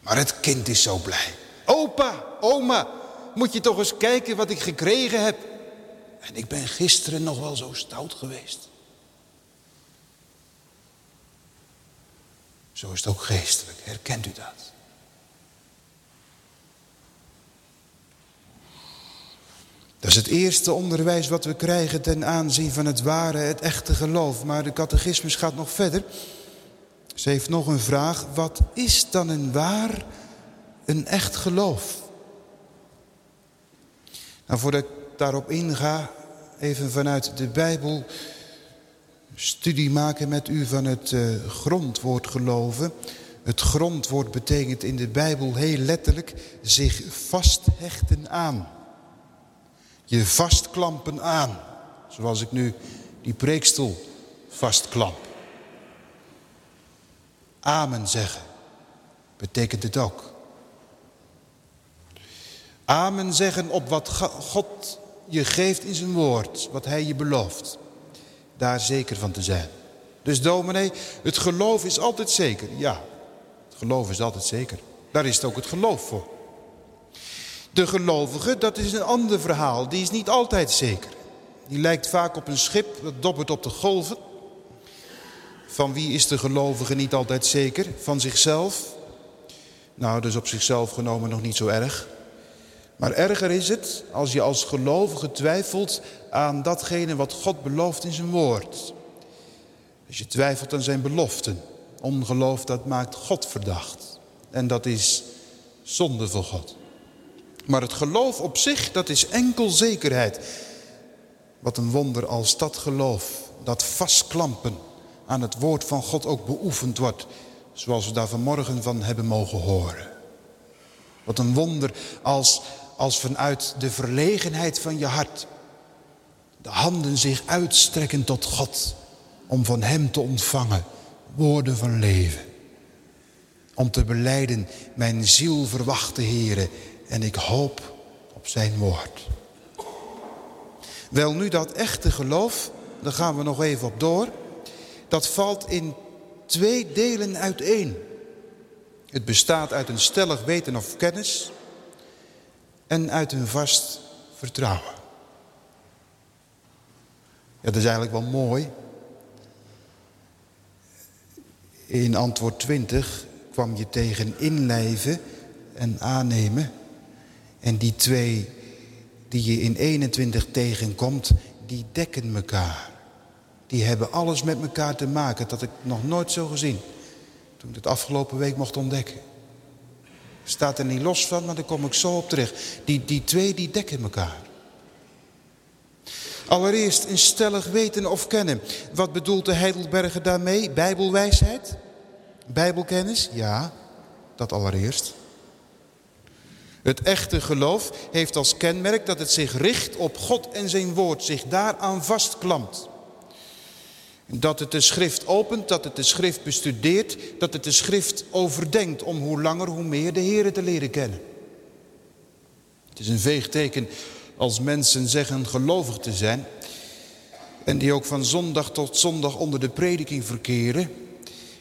Maar het kind is zo blij. Opa, oma, moet je toch eens kijken wat ik gekregen heb. En ik ben gisteren nog wel zo stout geweest. Zo is het ook geestelijk. Herkent u dat? Dat is het eerste onderwijs wat we krijgen ten aanzien van het ware, het echte geloof. Maar de catechismus gaat nog verder. Ze heeft nog een vraag. Wat is dan een waar, een echt geloof? Nou, voordat ik daarop inga, even vanuit de Bijbel studie maken met u van het uh, grondwoord geloven. Het grondwoord betekent in de Bijbel heel letterlijk zich vasthechten aan. Je vastklampen aan. Zoals ik nu die preekstoel vastklamp. Amen zeggen betekent het ook. Amen zeggen op wat God je geeft in zijn woord. Wat hij je belooft. Daar zeker van te zijn. Dus dominee, het geloof is altijd zeker. Ja, het geloof is altijd zeker. Daar is het ook het geloof voor. De gelovige, dat is een ander verhaal. Die is niet altijd zeker. Die lijkt vaak op een schip dat dobbert op de golven. Van wie is de gelovige niet altijd zeker? Van zichzelf? Nou, dus op zichzelf genomen nog niet zo erg. Maar erger is het als je als gelovige twijfelt aan datgene wat God belooft in zijn woord. Als je twijfelt aan zijn beloften. Ongeloof dat maakt God verdacht. En dat is zonde voor God. Maar het geloof op zich, dat is enkel zekerheid. Wat een wonder als dat geloof, dat vastklampen aan het woord van God ook beoefend wordt. Zoals we daar vanmorgen van hebben mogen horen. Wat een wonder als, als vanuit de verlegenheid van je hart de handen zich uitstrekken tot God. Om van hem te ontvangen woorden van leven. Om te beleiden, mijn ziel verwacht de Heere en ik hoop op zijn woord. Wel nu dat echte geloof, daar gaan we nog even op door. Dat valt in twee delen uiteen. Het bestaat uit een stellig weten of kennis en uit een vast vertrouwen. Ja, dat is eigenlijk wel mooi. In antwoord 20 kwam je tegen inlijven en aannemen. En die twee die je in 21 tegenkomt, die dekken elkaar. Die hebben alles met elkaar te maken. Dat ik nog nooit zo gezien. Toen ik het afgelopen week mocht ontdekken. Staat er niet los van, maar daar kom ik zo op terug. Die, die twee die dekken elkaar. Allereerst een stellig weten of kennen. Wat bedoelt de Heidelberger daarmee? Bijbelwijsheid? Bijbelkennis? Ja, dat allereerst. Het echte geloof heeft als kenmerk dat het zich richt op God en zijn woord, zich daaraan vastklampt. Dat het de schrift opent, dat het de schrift bestudeert, dat het de schrift overdenkt om hoe langer hoe meer de Heer te leren kennen. Het is een veegteken als mensen zeggen gelovig te zijn en die ook van zondag tot zondag onder de prediking verkeren,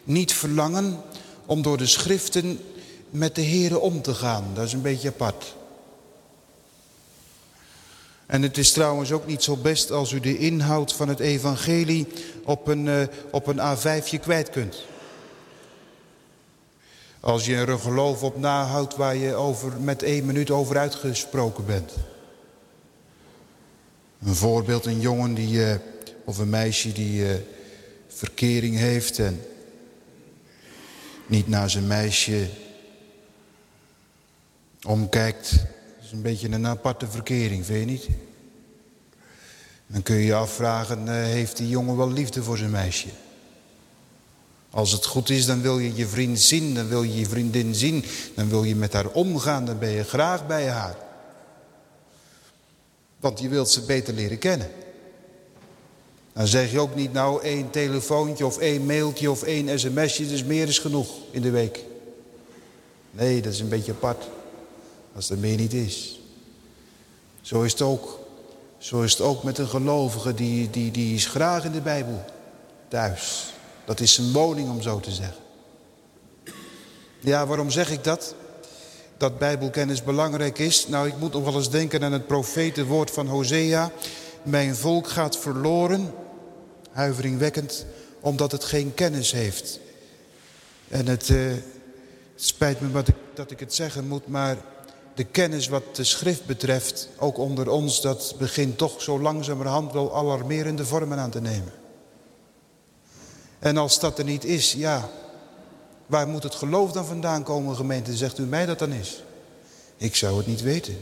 niet verlangen om door de schriften met de Heeren om te gaan. Dat is een beetje apart. En het is trouwens ook niet zo best als u de inhoud van het evangelie op een, uh, op een A5'je kwijt kunt. Als je er een geloof op nahoudt waar je over, met één minuut over uitgesproken bent. Een voorbeeld, een jongen die, uh, of een meisje die uh, verkering heeft en niet naar zijn meisje omkijkt. Is een beetje een aparte verkering, vind je niet? Dan kun je je afvragen, eh, heeft die jongen wel liefde voor zijn meisje? Als het goed is, dan wil je je vriend zien, dan wil je je vriendin zien, dan wil je met haar omgaan, dan ben je graag bij haar. Want je wilt ze beter leren kennen. Dan zeg je ook niet nou één telefoontje of één mailtje of één sms'je, dus meer is genoeg in de week. Nee, dat is een beetje apart. Als er meer niet is. Zo is het ook. Zo is het ook met een gelovige, die, die, die is graag in de Bijbel thuis. Dat is zijn woning om zo te zeggen. Ja, waarom zeg ik dat? Dat bijbelkennis belangrijk is. Nou, ik moet nog wel eens denken aan het profetenwoord van Hosea. Mijn volk gaat verloren, huiveringwekkend, omdat het geen kennis heeft. En het, het spijt me wat ik, dat ik het zeggen moet, maar de kennis wat de schrift betreft, ook onder ons, dat begint toch zo langzamerhand wel alarmerende vormen aan te nemen. En als dat er niet is, ja, waar moet het geloof dan vandaan komen gemeente? Zegt u mij dat dan is? Ik zou het niet weten.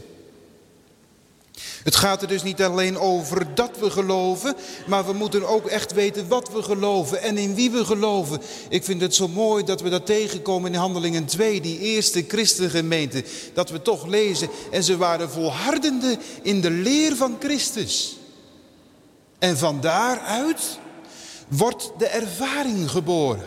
Het gaat er dus niet alleen over dat we geloven, maar we moeten ook echt weten wat we geloven en in wie we geloven. Ik vind het zo mooi dat we dat tegenkomen in Handelingen 2, die eerste christengemeente. Dat we toch lezen en ze waren volhardende in de leer van Christus. En van daaruit wordt de ervaring geboren.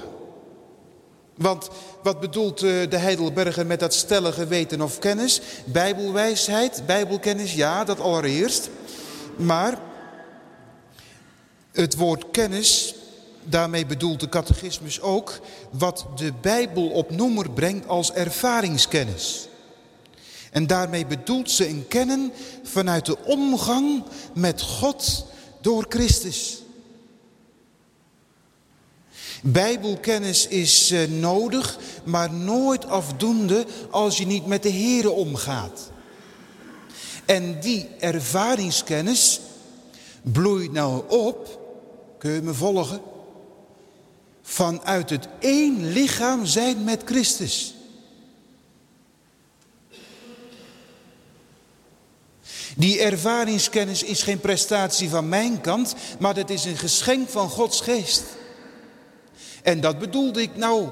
Want wat bedoelt eh, de Heidelberger met dat stellige weten of kennis? Bijbelwijsheid, bijbelkennis, ja, dat allereerst. Maar het woord kennis, daarmee bedoelt de catechismus ook... wat de Bijbel op noemer brengt als ervaringskennis. En daarmee bedoelt ze een kennen vanuit de omgang met God door Christus. Bijbelkennis is uh, nodig, maar nooit afdoende als je niet met de Here omgaat. En die ervaringskennis bloeit nou op, kun je me volgen, vanuit het één lichaam zijn met Christus. Die ervaringskennis is geen prestatie van mijn kant, maar dat is een geschenk van Gods geest. En dat bedoelde ik nou,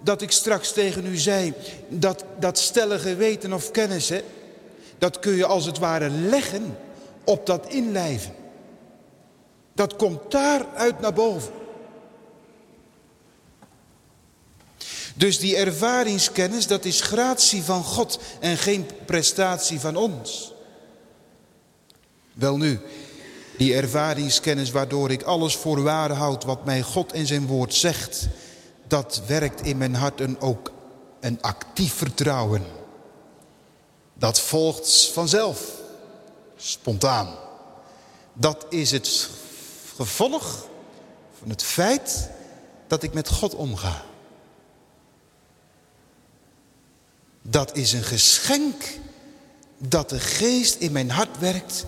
dat ik straks tegen u zei, dat, dat stellige weten of kennis, hè, dat kun je als het ware leggen op dat inlijven. Dat komt daaruit naar boven. Dus die ervaringskennis, dat is gratie van God en geen prestatie van ons. Wel nu, die ervaringskennis waardoor ik alles voor waar houd wat mij God in zijn woord zegt. Dat werkt in mijn hart een, ook een actief vertrouwen. Dat volgt vanzelf, spontaan. Dat is het gevolg van het feit dat ik met God omga. Dat is een geschenk dat de geest in mijn hart werkt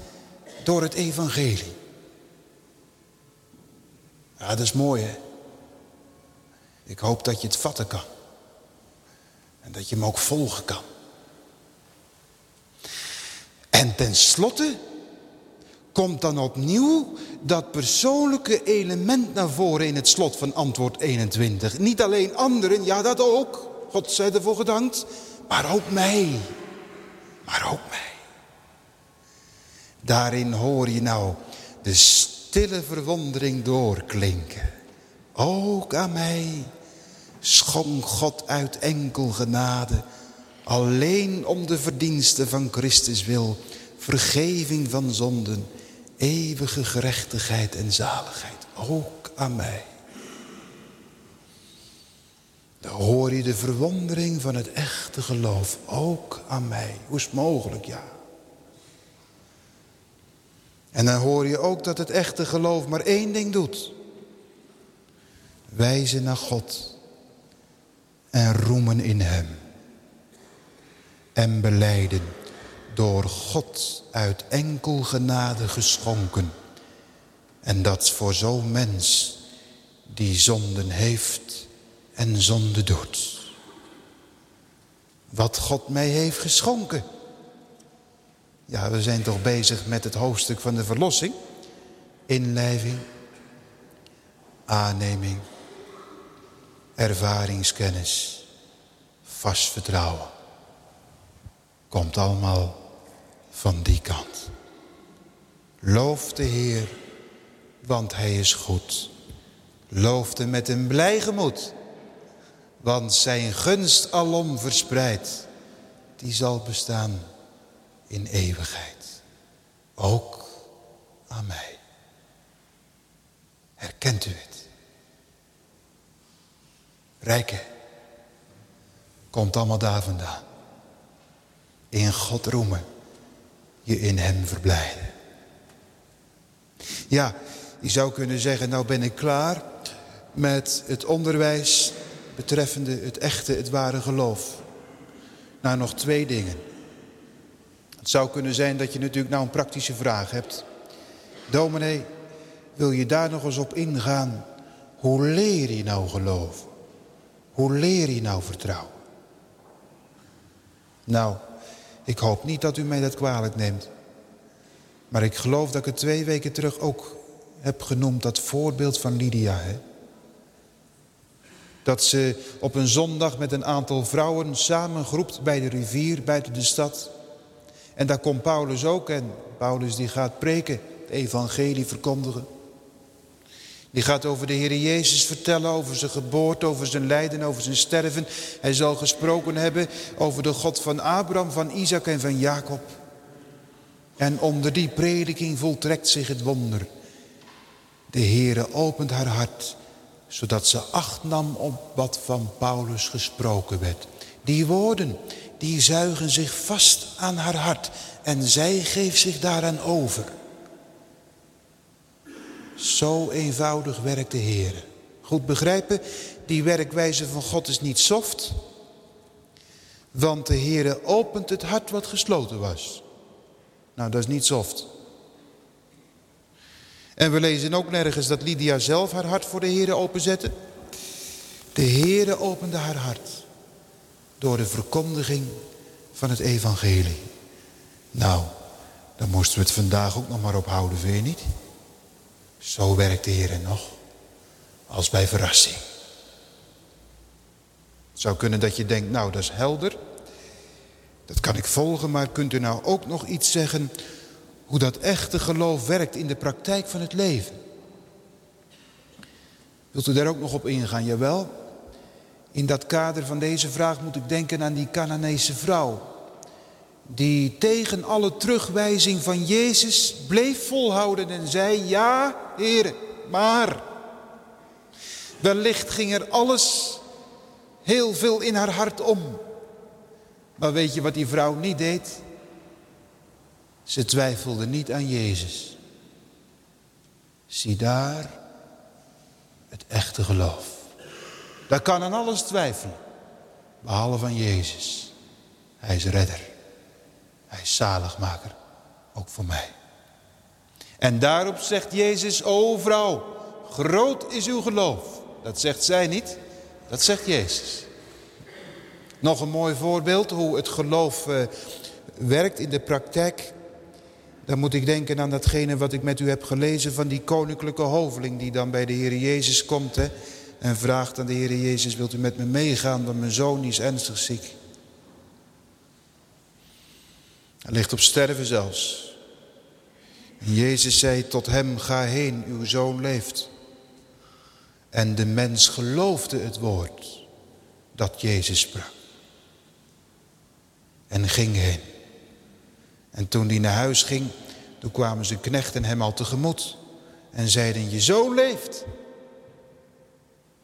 door het evangelie. Ja, dat is mooi hè. Ik hoop dat je het vatten kan. En dat je hem ook volgen kan. En tenslotte komt dan opnieuw dat persoonlijke element naar voren in het slot van antwoord 21. Niet alleen anderen, ja dat ook. God zij ervoor gedankt. Maar ook mij. Maar ook mij. Daarin hoor je nou de stille verwondering doorklinken. Ook aan mij schonk God uit enkel genade, alleen om de verdiensten van Christus wil, vergeving van zonden, eeuwige gerechtigheid en zaligheid. Ook aan mij. Dan hoor je de verwondering van het echte geloof, ook aan mij. Hoe is het mogelijk, ja. En dan hoor je ook dat het echte geloof maar één ding doet. Wijzen naar God. En roemen in hem. En beleiden door God uit enkel genade geschonken. En dat voor zo'n mens die zonden heeft en zonde doet. Wat God mij heeft geschonken. Ja, we zijn toch bezig met het hoofdstuk van de verlossing. Inlijving, aanneming ervaringskennis, vast vertrouwen. Komt allemaal van die kant. Loof de Heer, want Hij is goed. Loof hem met een blij gemoed, want zijn gunst alom verspreid, die zal bestaan in eeuwigheid. Ook aan mij. Herkent u het? Rijke komt allemaal daar vandaan. In God roemen, je in hem verblijden. Ja, je zou kunnen zeggen, nou ben ik klaar met het onderwijs betreffende het echte, het ware geloof. Nou, nog twee dingen. Het zou kunnen zijn dat je natuurlijk nou een praktische vraag hebt. Dominee, wil je daar nog eens op ingaan? Hoe leer je nou geloven? Hoe leer je nou vertrouwen? Nou, ik hoop niet dat u mij dat kwalijk neemt. Maar ik geloof dat ik het twee weken terug ook heb genoemd, dat voorbeeld van Lydia. Hè? Dat ze op een zondag met een aantal vrouwen samengroept bij de rivier, buiten de stad. En daar komt Paulus ook en Paulus die gaat preken, het evangelie verkondigen. Die gaat over de Heer Jezus vertellen, over zijn geboorte, over zijn lijden, over zijn sterven. Hij zal gesproken hebben over de God van Abraham, van Isaac en van Jacob. En onder die prediking voltrekt zich het wonder. De Heere opent haar hart, zodat ze acht nam op wat van Paulus gesproken werd. Die woorden, die zuigen zich vast aan haar hart en zij geeft zich daaraan over. Zo eenvoudig werkt de Heer. Goed begrijpen, die werkwijze van God is niet soft. Want de Heer opent het hart wat gesloten was. Nou, dat is niet soft. En we lezen ook nergens dat Lydia zelf haar hart voor de Heer openzette. De Heer opende haar hart door de verkondiging van het evangelie. Nou, dan moesten we het vandaag ook nog maar ophouden, vind je niet? Zo werkt de Heer nog, als bij verrassing. Het zou kunnen dat je denkt, nou dat is helder. Dat kan ik volgen, maar kunt u nou ook nog iets zeggen hoe dat echte geloof werkt in de praktijk van het leven? Wilt u daar ook nog op ingaan? Jawel. In dat kader van deze vraag moet ik denken aan die Canaanese vrouw. Die tegen alle terugwijzing van Jezus bleef volhouden en zei, ja, heren, maar. Wellicht ging er alles heel veel in haar hart om. Maar weet je wat die vrouw niet deed? Ze twijfelde niet aan Jezus. Zie daar het echte geloof. Daar kan aan alles twijfelen, behalve aan Jezus. Hij is redder. Hij is zaligmaker, ook voor mij. En daarop zegt Jezus, o vrouw, groot is uw geloof. Dat zegt zij niet, dat zegt Jezus. Nog een mooi voorbeeld hoe het geloof uh, werkt in de praktijk. Dan moet ik denken aan datgene wat ik met u heb gelezen van die koninklijke hoveling die dan bij de Heer Jezus komt hè, en vraagt aan de Heer Jezus, wilt u met me meegaan, want mijn zoon is ernstig ziek. Hij ligt op sterven zelfs. En Jezus zei tot hem, ga heen, uw zoon leeft. En de mens geloofde het woord dat Jezus sprak. En ging heen. En toen hij naar huis ging, toen kwamen zijn knechten hem al tegemoet. En zeiden, je zoon leeft.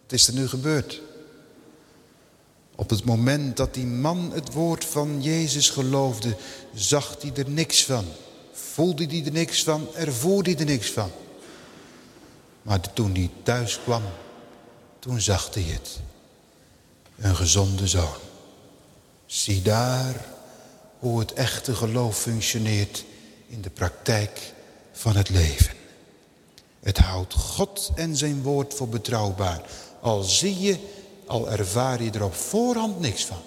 Wat is er nu gebeurd? Op het moment dat die man het woord van Jezus geloofde, zag hij er niks van. Voelde hij er niks van, ervoerde hij er niks van. Maar toen hij thuis kwam, toen zag hij het. Een gezonde zoon. Zie daar hoe het echte geloof functioneert in de praktijk van het leven. Het houdt God en zijn woord voor betrouwbaar. Al zie je, al ervaar je er op voorhand niks van.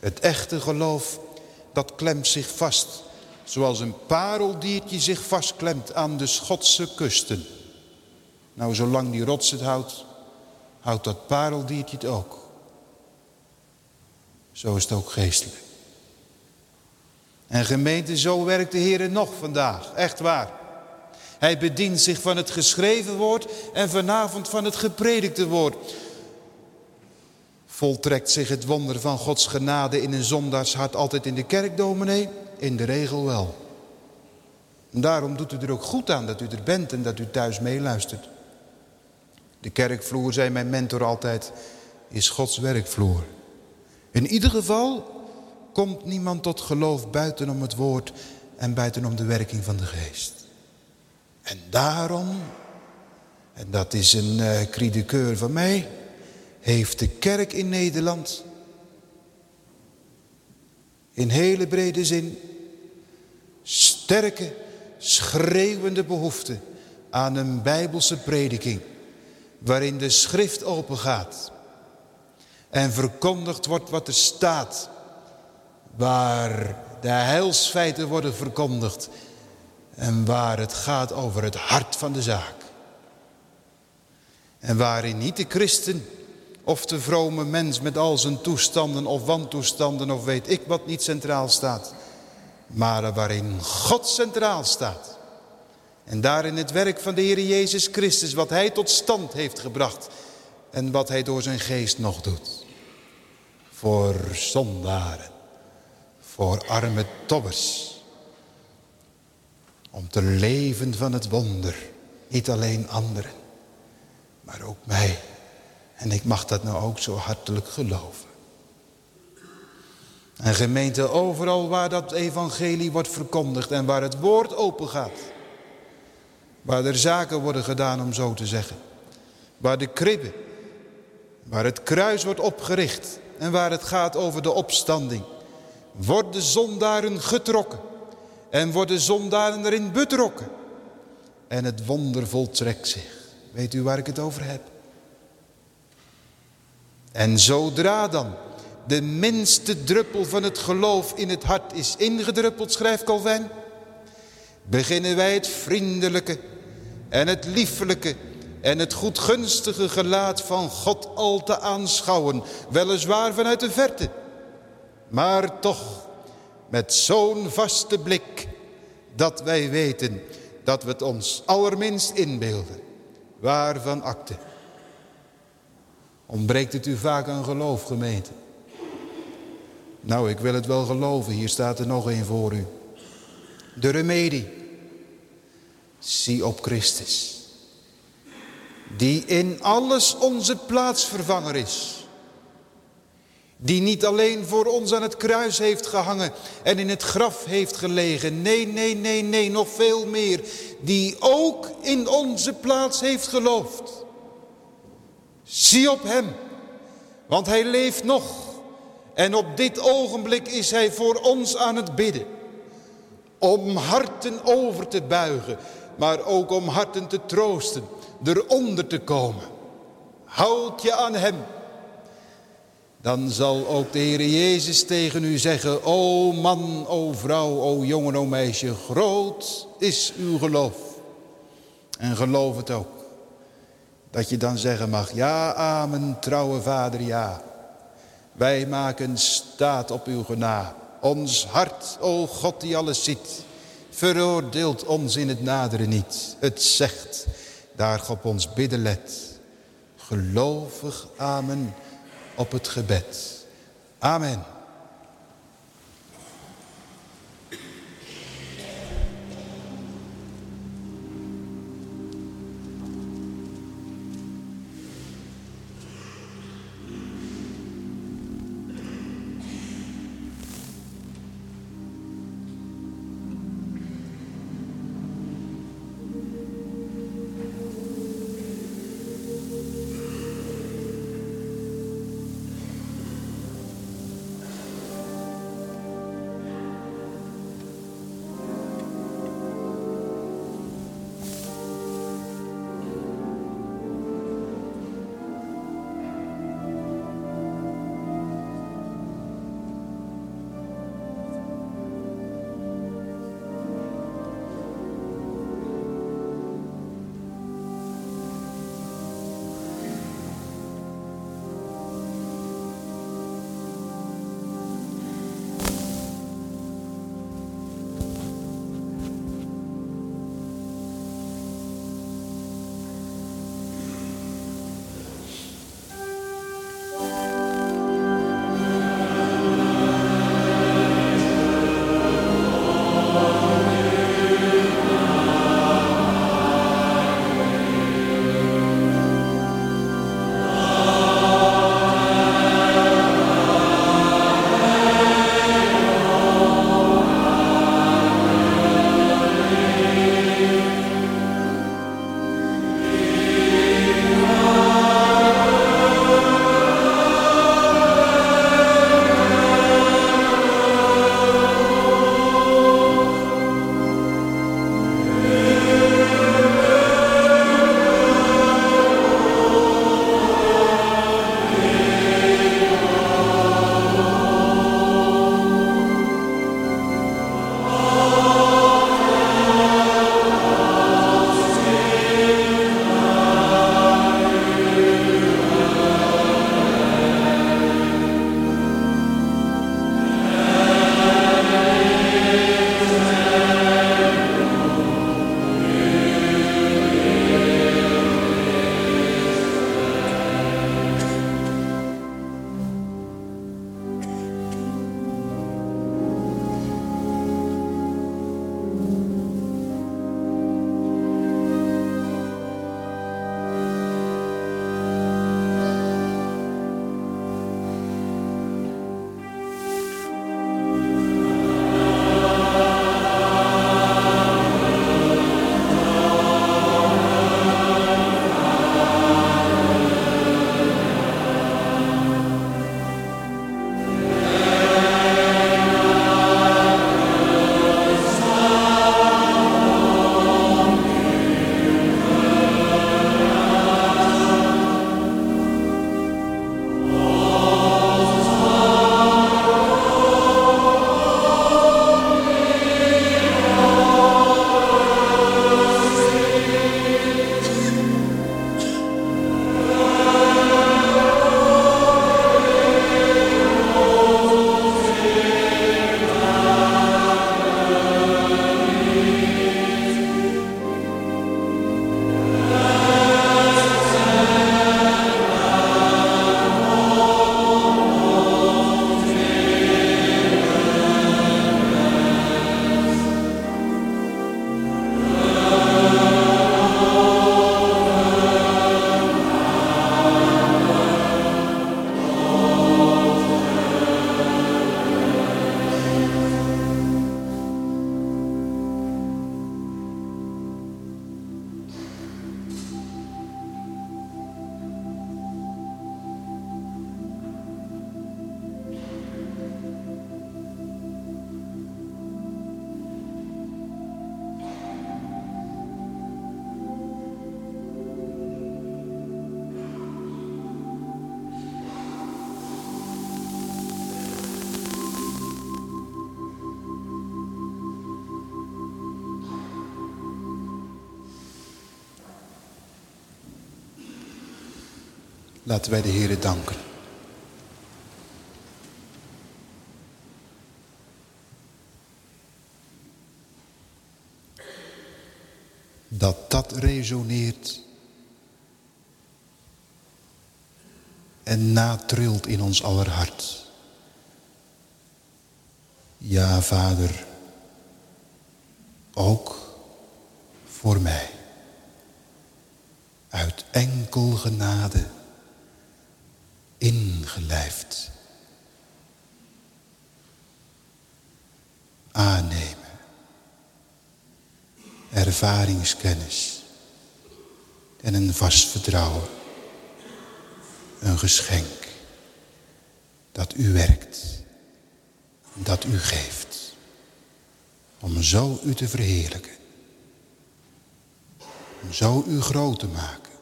Het echte geloof, dat klemt zich vast. Zoals een pareldiertje zich vastklemt aan de Schotse kusten. Nou, zolang die rots het houdt, houdt dat pareldiertje het ook. Zo is het ook geestelijk. En gemeente, zo werkt de Heer nog vandaag. Echt waar. Hij bedient zich van het geschreven woord en vanavond van het gepredikte woord. Voltrekt zich het wonder van Gods genade in een zondagshart altijd in de kerk, dominee? In de regel wel. En daarom doet u er ook goed aan dat u er bent en dat u thuis meeluistert. De kerkvloer, zei mijn mentor altijd, is Gods werkvloer. In ieder geval komt niemand tot geloof buitenom het woord en buitenom de werking van de geest. En daarom, en dat is een uh, van mij, heeft de kerk in Nederland in hele brede zin sterke, schreeuwende behoefte aan een bijbelse prediking waarin de schrift opengaat en verkondigd wordt wat er staat, waar de heilsfeiten worden verkondigd en waar het gaat over het hart van de zaak. En waarin niet de christen of de vrome mens met al zijn toestanden of wantoestanden of weet ik wat niet centraal staat. Maar waarin God centraal staat. En daarin het werk van de Heer Jezus Christus, wat Hij tot stand heeft gebracht. En wat Hij door zijn geest nog doet. Voor zondaren. Voor arme tobbers. Om te leven van het wonder. Niet alleen anderen. Maar ook mij. En ik mag dat nou ook zo hartelijk geloven. En gemeente overal waar dat evangelie wordt verkondigd en waar het woord open gaat. Waar er zaken worden gedaan om zo te zeggen. Waar de kribben, waar het kruis wordt opgericht en waar het gaat over de opstanding. Worden zondaren getrokken en worden zondaren erin betrokken. En het wonder voltrekt zich. Weet u waar ik het over heb? En zodra dan de minste druppel van het geloof in het hart is ingedruppeld, schrijft Calvin, beginnen wij het vriendelijke en het liefelijke en het goedgunstige gelaat van God al te aanschouwen, weliswaar vanuit de verte, maar toch met zo'n vaste blik dat wij weten dat we het ons allerminst inbeelden. Waarvan akte. Ontbreekt het u vaak aan geloof, gemeente? Nou, ik wil het wel geloven. Hier staat er nog een voor u. De remedie. Zie op Christus. Die in alles onze plaatsvervanger is. Die niet alleen voor ons aan het kruis heeft gehangen en in het graf heeft gelegen. Nee, nee, nee, nee, nog veel meer. Die ook in onze plaats heeft geloofd. Zie op hem, want hij leeft nog. En op dit ogenblik is hij voor ons aan het bidden. Om harten over te buigen, maar ook om harten te troosten, eronder te komen. Houd je aan hem. Dan zal ook de Heer Jezus tegen u zeggen, o man, o vrouw, o jongen, o meisje, groot is uw geloof. En geloof het ook. Dat je dan zeggen mag, ja amen, trouwe vader, ja. Wij maken staat op uw genade. Ons hart, o God die alles ziet, veroordeelt ons in het naderen niet. Het zegt, daar op ons bidden let. Gelovig amen op het gebed. Amen. Laten wij de Heer danken. Dat dat resoneert en natrilt in ons aller hart. Ja, Vader, ook voor mij. Uit enkel genade ingelijfd. Aannemen. Ervaringskennis. En een vast vertrouwen. Een geschenk. Dat u werkt. Dat u geeft. Om zo u te verheerlijken. Om zo u groot te maken.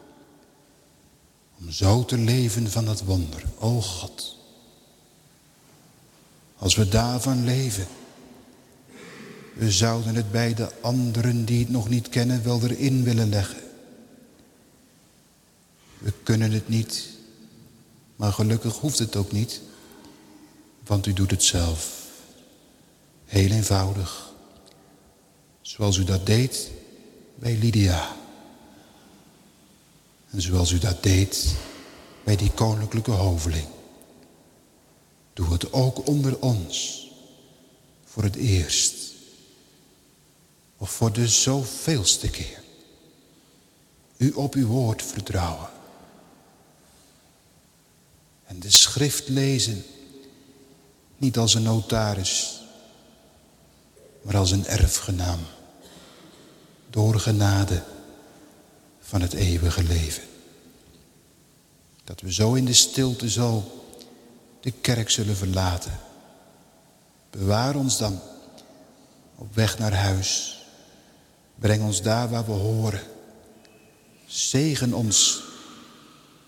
Om zo te leven van dat wonder. O God. Als we daarvan leven. We zouden het bij de anderen die het nog niet kennen wel erin willen leggen. We kunnen het niet. Maar gelukkig hoeft het ook niet. Want u doet het zelf. Heel eenvoudig. Zoals u dat deed bij Lydia. En zoals u dat deed bij die koninklijke hoveling. Doe het ook onder ons. Voor het eerst. Of voor de zoveelste keer. U op uw woord vertrouwen. En de schrift lezen. Niet als een notaris. Maar als een erfgenaam. Door genade van het eeuwige leven. Dat we zo in de stilte zo de kerk zullen verlaten. Bewaar ons dan op weg naar huis. Breng ons daar waar we horen. Zegen ons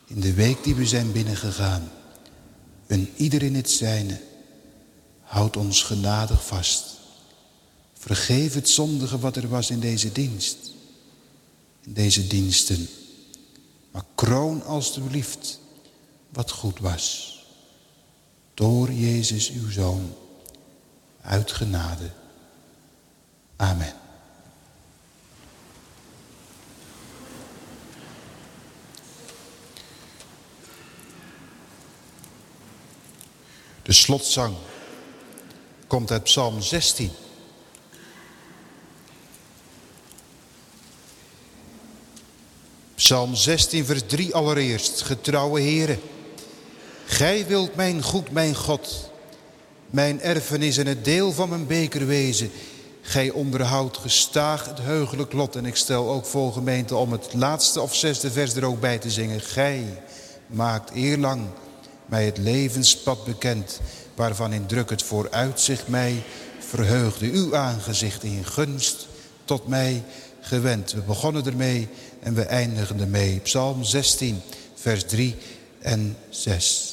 in de week die we zijn binnengegaan. En ieder in het zijne. Houd ons genadig vast. Vergeef het zondige wat er was in deze dienst in deze diensten. Maar kroon alstublieft wat goed was. Door Jezus uw Zoon. Uit genade. Amen. De slotzang komt uit Psalm 16. Psalm 16 vers 3 allereerst. Getrouwe heren. Gij wilt mijn goed, mijn God. Mijn erfenis en het deel van mijn beker wezen. Gij onderhoudt gestaag het heugelijk lot. En ik stel ook voor gemeente om het laatste of zesde vers er ook bij te zingen. Gij maakt eerlang mij het levenspad bekend. Waarvan in druk het vooruitzicht mij verheugde. Uw aangezicht in gunst tot mij gewend. We begonnen ermee en we eindigen ermee. Psalm 16, vers 3 en 6.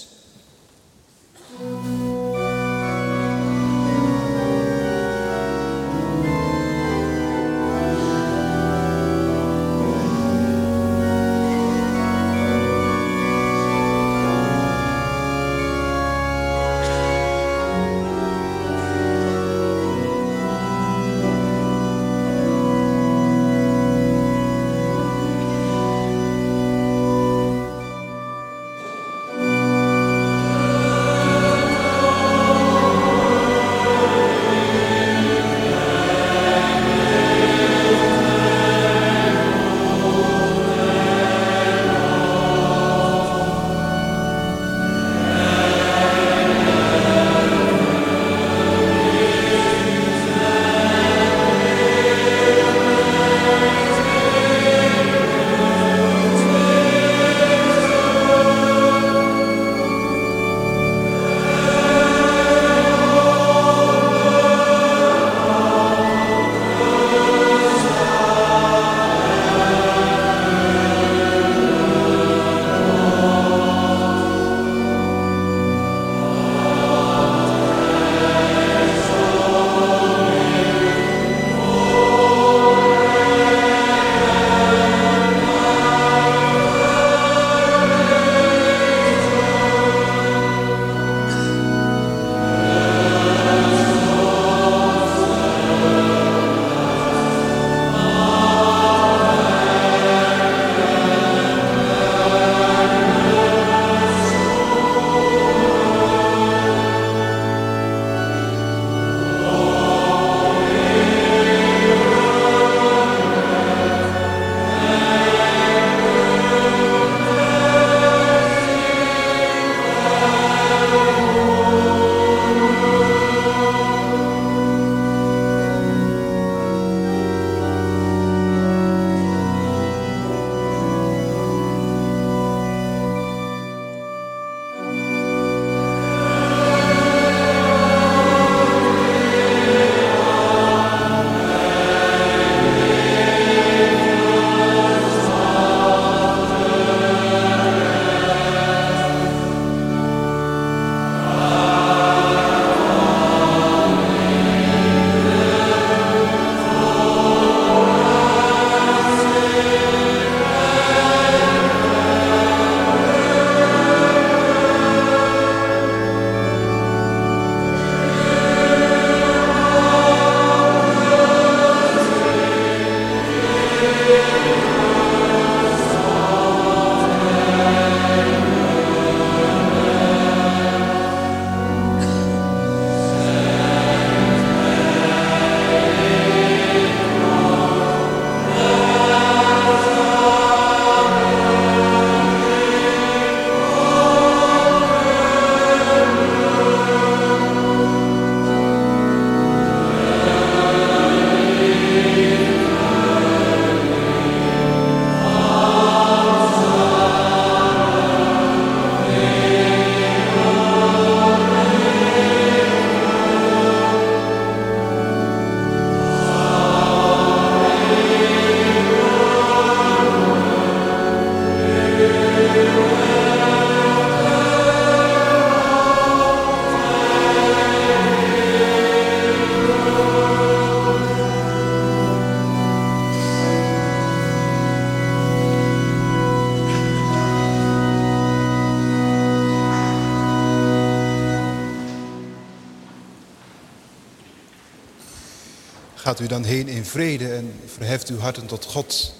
U dan heen in vrede en verheft uw harten tot God.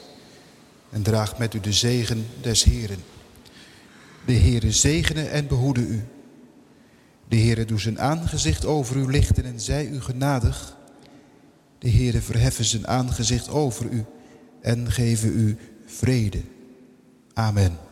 En draagt met u de zegen des Heren. De Heere zegene en behoede u. De Heere doe zijn aangezicht over u lichten en zij u genadig. De Heere verheffen zijn aangezicht over u en geven u vrede. Amen.